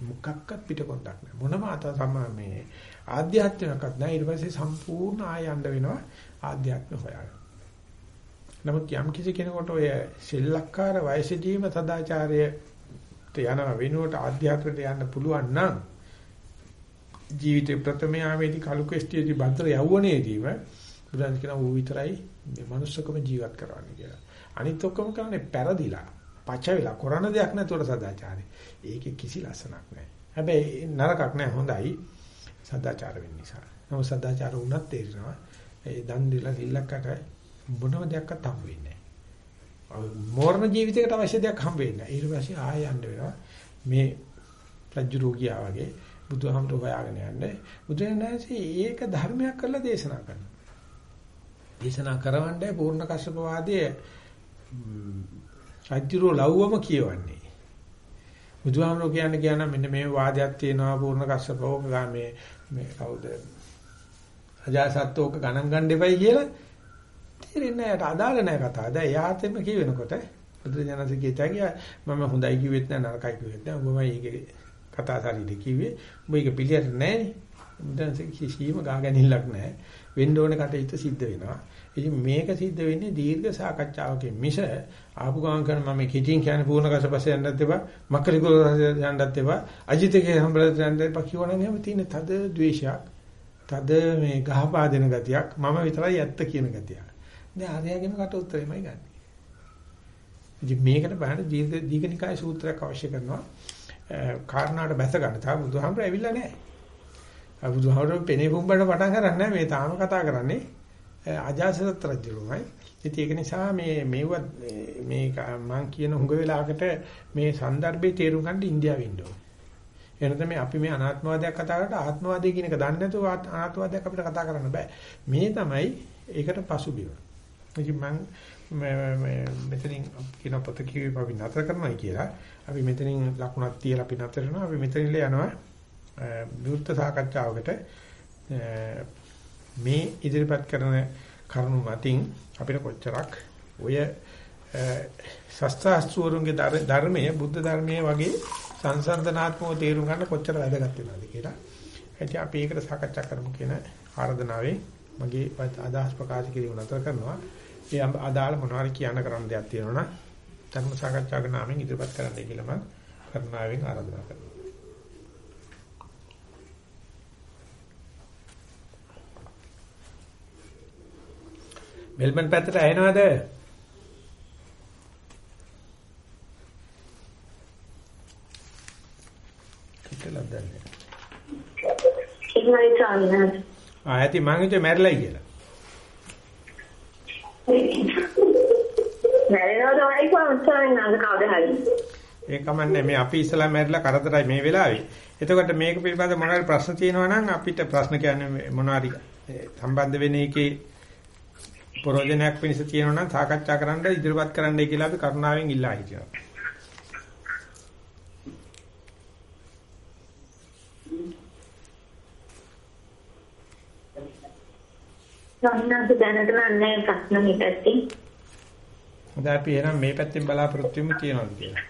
A: මොකක්වත් පිටකොන්දක් නැහැ මොනම අත සම මේ ආධ්‍යාත්මිකවත් නැහැ ඊට පස්සේ සම්පූර්ණ ආයන්න වෙනවා ආධ්‍යාත්ම හොයාගෙන. නමුත් යම් කිසි කෙනෙකුට ඔය සෙල්ලක්කාර වයසදීම සදාචාරයට යන වෙනුවට ආධ්‍යාත්මයට යන්න පුළුවන් නම් ජීවිතේ ප්‍රථම යාමේදී කලු කෙස්ටියේදී බද්දර යවුවනේදීම බුදුන් කියන ඌ විතරයි මේ manussකම ජීවත් කරවන්නේ කියලා. අනිත් ඔක්කොම කරන්නේ පෙරදිලා, පච වෙලා කරන දෙයක් නැතුවට සදාචාරය. ඒකේ කිසි ලස්සනක් නැහැ. හැබැයි නරකක් නැහැ හොඳයි සදාචාර වෙන්න නිසා. නමුත් සදාචාර වුණත් තේරෙනවා ඒ දන් දීලා සිල්ලක්කට මොනම දෙයක්වත් හම් වෙන්නේ නැහැ. මෝරණ ජීවිතයකට අවශ්‍ය දෙයක් හම් වෙන්නේ නැහැ. ඊට පස්සේ ආය යන්න වෙනවා. මේ රජ්ජුරෝගියා වගේ බුදුහාමුදුරුවෝ හොයාගෙන යන්නේ. බුදුරජාණන්සේ ඒක ධර්මයක් කරලා දේශනා කරනවා. දේශනා කරවන්නේ පූර්ණ කශ්‍යප වාදයේ රජ්ජුරෝ ලව්වම කියවන්නේ. බුදුහාමරෝ කියන්නේ කියන මෙන්න මේ වාදයක් තියෙනවා පූර්ණ කශ්‍යපෝ මේ මේ කවුද? අජාසත්තෝක ගණන් ගන්න දෙපයි කියලා තේරෙන්නේ නැහැ. අදාළ නැහැ කතාව. දැන් එයාටම කියවෙනකොට බුදුරජාණන්සේ කියතයි මම හොඳයි කිව්වෙත් නැහැ නරකයි කිව්වෙත් නැහැ. ඔබමයි ඒකේ කතා සාරිද කිව්වේ. ඔබ ඒක පිළිගන්නේ නැහැ නේ. බුදුන්සේ කිසිම ගාගැනිල්ලක් නැහැ. වෙන්න ඕන කටයුතු සිද්ධ වෙනවා. ඉතින් මේක සිද්ධ වෙන්නේ දීර්ඝ සාකච්ඡාවකින් මිස ආපු ගමන් කරන මම කිචින් කියන්නේ පූර්ණ කසපස යන්නත් එපා මක්කලිකුල යන්නත් එපා අජිතකේ හම්බලත් යන්නත් එපා කියවනම් එහෙම තියෙන තද ද්වේෂයක් තද මේ ගහපා දෙන ගතියක් මම විතරයි ඇත්ත කියන ගතියක් දැන් ආර්යයගෙන කට උත්තරෙමයි ගන්න. ඉතින් මේකට බලන්න දීර්ඝ දීඝනිකාය සූත්‍රයක් අවශ්‍ය කරනවා කාරණාට බැස ගන්න. තා බුදුහාමර ඇවිල්ලා නැහැ. බුදුහාමුදුරුවෝ පෙනේ පුම්බන්න පටන් ගන්නෑ මේ තාම කතා කරන්නේ අජාසත් රජුමයි. ඉතින් ඒක නිසා මේ මේව මේ මම කියන හුඟ වෙලාවකට මේ સંદર્ભේ තේරුම් ගන්න ඉන්දියාවෙ ඉන්න ඕනේ. එනතම අපි මේ අනාත්මවාදයක් කතා කරලා ආත්මවාදය කියන එක දන්නේ නැතුව අනාත්මවාදයක් අපිට කතා කරන්න බෑ. මේ තමයි ඒකට පසුබිම. ඉතින් මම මෙතනින් කියන පොත කියවි අපි නතර කරනවා කියලා. අපි මෙතනින් ලකුණක් තියලා අපි නතර කරනවා. අපි මෙතනින්ල යනවා විවෘත සාකච්ඡාවකට මේ ඉදිරිපත් කරන කරුණු මතින් අපිට කොච්චරක් ඔය ශාස්ත්‍රාස්ත්‍රවරුන්ගේ ධර්මයේ බුද්ධ ධර්මයේ වගේ සංසන්දනාත්මකව තේරුම් ගන්න කොච්චර වැදගත් වෙනවද කියලා. ඉතින් අපි ඒකට සාකච්ඡා කරමු කියන ආරාධනාවෙන් මගේ අදහස් ප්‍රකාශ කිරීම නතර කරනවා. ඒ අදාළ මොනවාරි කියන්න කරන්න දෙයක් තියෙනවා නම් ධර්ම සාකච්ඡාවක නාමයෙන් ඉදිරිපත් කරන්නයි කියලා මම කරුණාවෙන් ආරාධනා කරනවා. මෙල්බන් පැත්තට ඇහෙනවද? කිටලක් දැන්නේ.
E: ඉක්මනට ආනන්ද.
A: ආ ඇති මං හිතුවේ මැරිලයි කියලා.
E: මැරෙනවද වයි කොහොමද නංග කවුද හරි.
A: ඒ කමන්නේ මේ අපි ඉස්සලා මැරිලා කරදරයි මේ වෙලාවේ. එතකොට මේක පිළිබඳව මොනවාරි ප්‍රශ්න තියෙනවා නම් අපිට ප්‍රශ්න කියන්නේ මොනවාරි සම්බන්ධ වෙන එකේ ප්‍රෝජනයක් වෙනස තියෙනවා නම් සාකච්ඡා කරන්න ඉදිරිපත් කරන්නයි කියලා අපි කරුණාවෙන් ඉල්ලා හිටිනවා.
E: සම්මාස දැනට නැහැ ප්‍රශ්න හිතැති.
A: හොඳයි අපි එහෙනම් මේ පැත්තෙන් බලාපොරොත්තු වෙමු තියනවාද කියලා.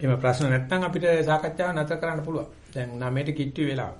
A: එහෙම ප්‍රශ්න නැත්නම් අපිට සාකච්ඡාව නැතර කරන්න පුළුවන්. දැන් 9ට කිට්ටු වෙලාව.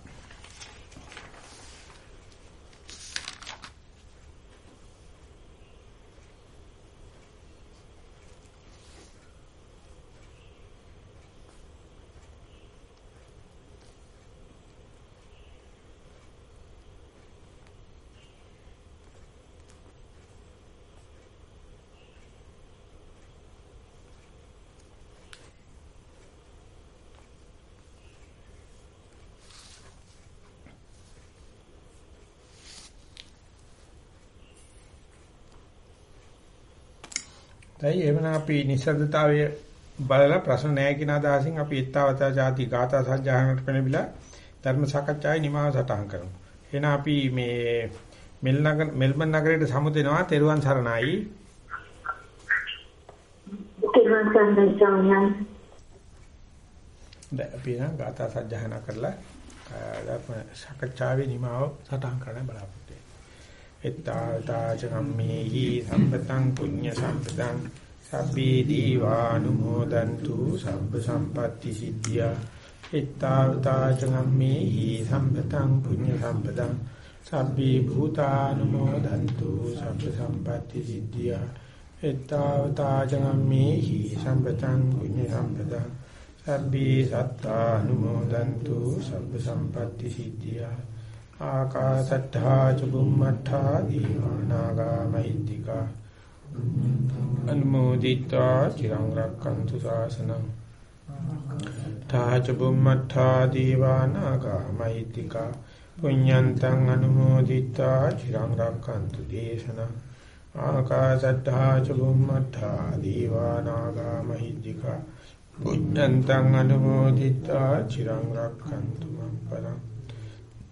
A: දැන් එවන අපි නිස්සද්දතාවය බලලා ප්‍රශ්න නැහැ කියන අදහසින් අපි ඊත්තාවතා ಜಾති ගාථා සජ්ජායනකට පෙළඹිලා ධර්ම සාකච්ඡාවේ නිමාව සටහන් කරමු. එහෙනම් අපි මේ මෙල්බන් නගරයට සමුදෙනවා තෙරුවන් සරණයි.
E: තෙරුවන් සරණයි සෝමයන්.
A: දැන් අපි නම් ගාථා සජ්ජායන කරලා ධර්ම සාකච්ඡාවේ නිමාව සටහන් කරන්න බලාපොරොත්තු එත්තාතාචනම්මේහි සම්පතං පුඤ්ඤ සම්පතං සබ්බේ දීවානුමෝදන්තු සබ්බ සම්පatti සිද්ධියා. එත්තාතාචනම්මේහි සම්පතං පුඤ්ඤ සම්පතං සබ්බේ භූතානුමෝදන්තු සබ්බ සම්පatti සිද්ධියා. එත්තාතාචනම්මේහි සම්පතං පුඤ්ඤ සම්පතං සබ්බේ සත්තානුමෝදන්තු සබ්බ සම්පatti සිද්ධියා. ආකාසට්ඨා චුම්මට්ඨා දීවානාගා මහිද්దికා අනුමෝදිතා චිරං රක්칸තු ශාසනං තාච බුම්මඨා දීවානාගා මහිද්దికා පුඤ්ඤන්තං අනුමෝදිතා චිරං රක්칸තු දේශනං. ආකාසට්ඨා චුම්මට්ඨා දීවානාගා මහිද්దికා පුඤ්ඤන්තං අනුමෝදිතා චිරං රක්칸තු මම්පරං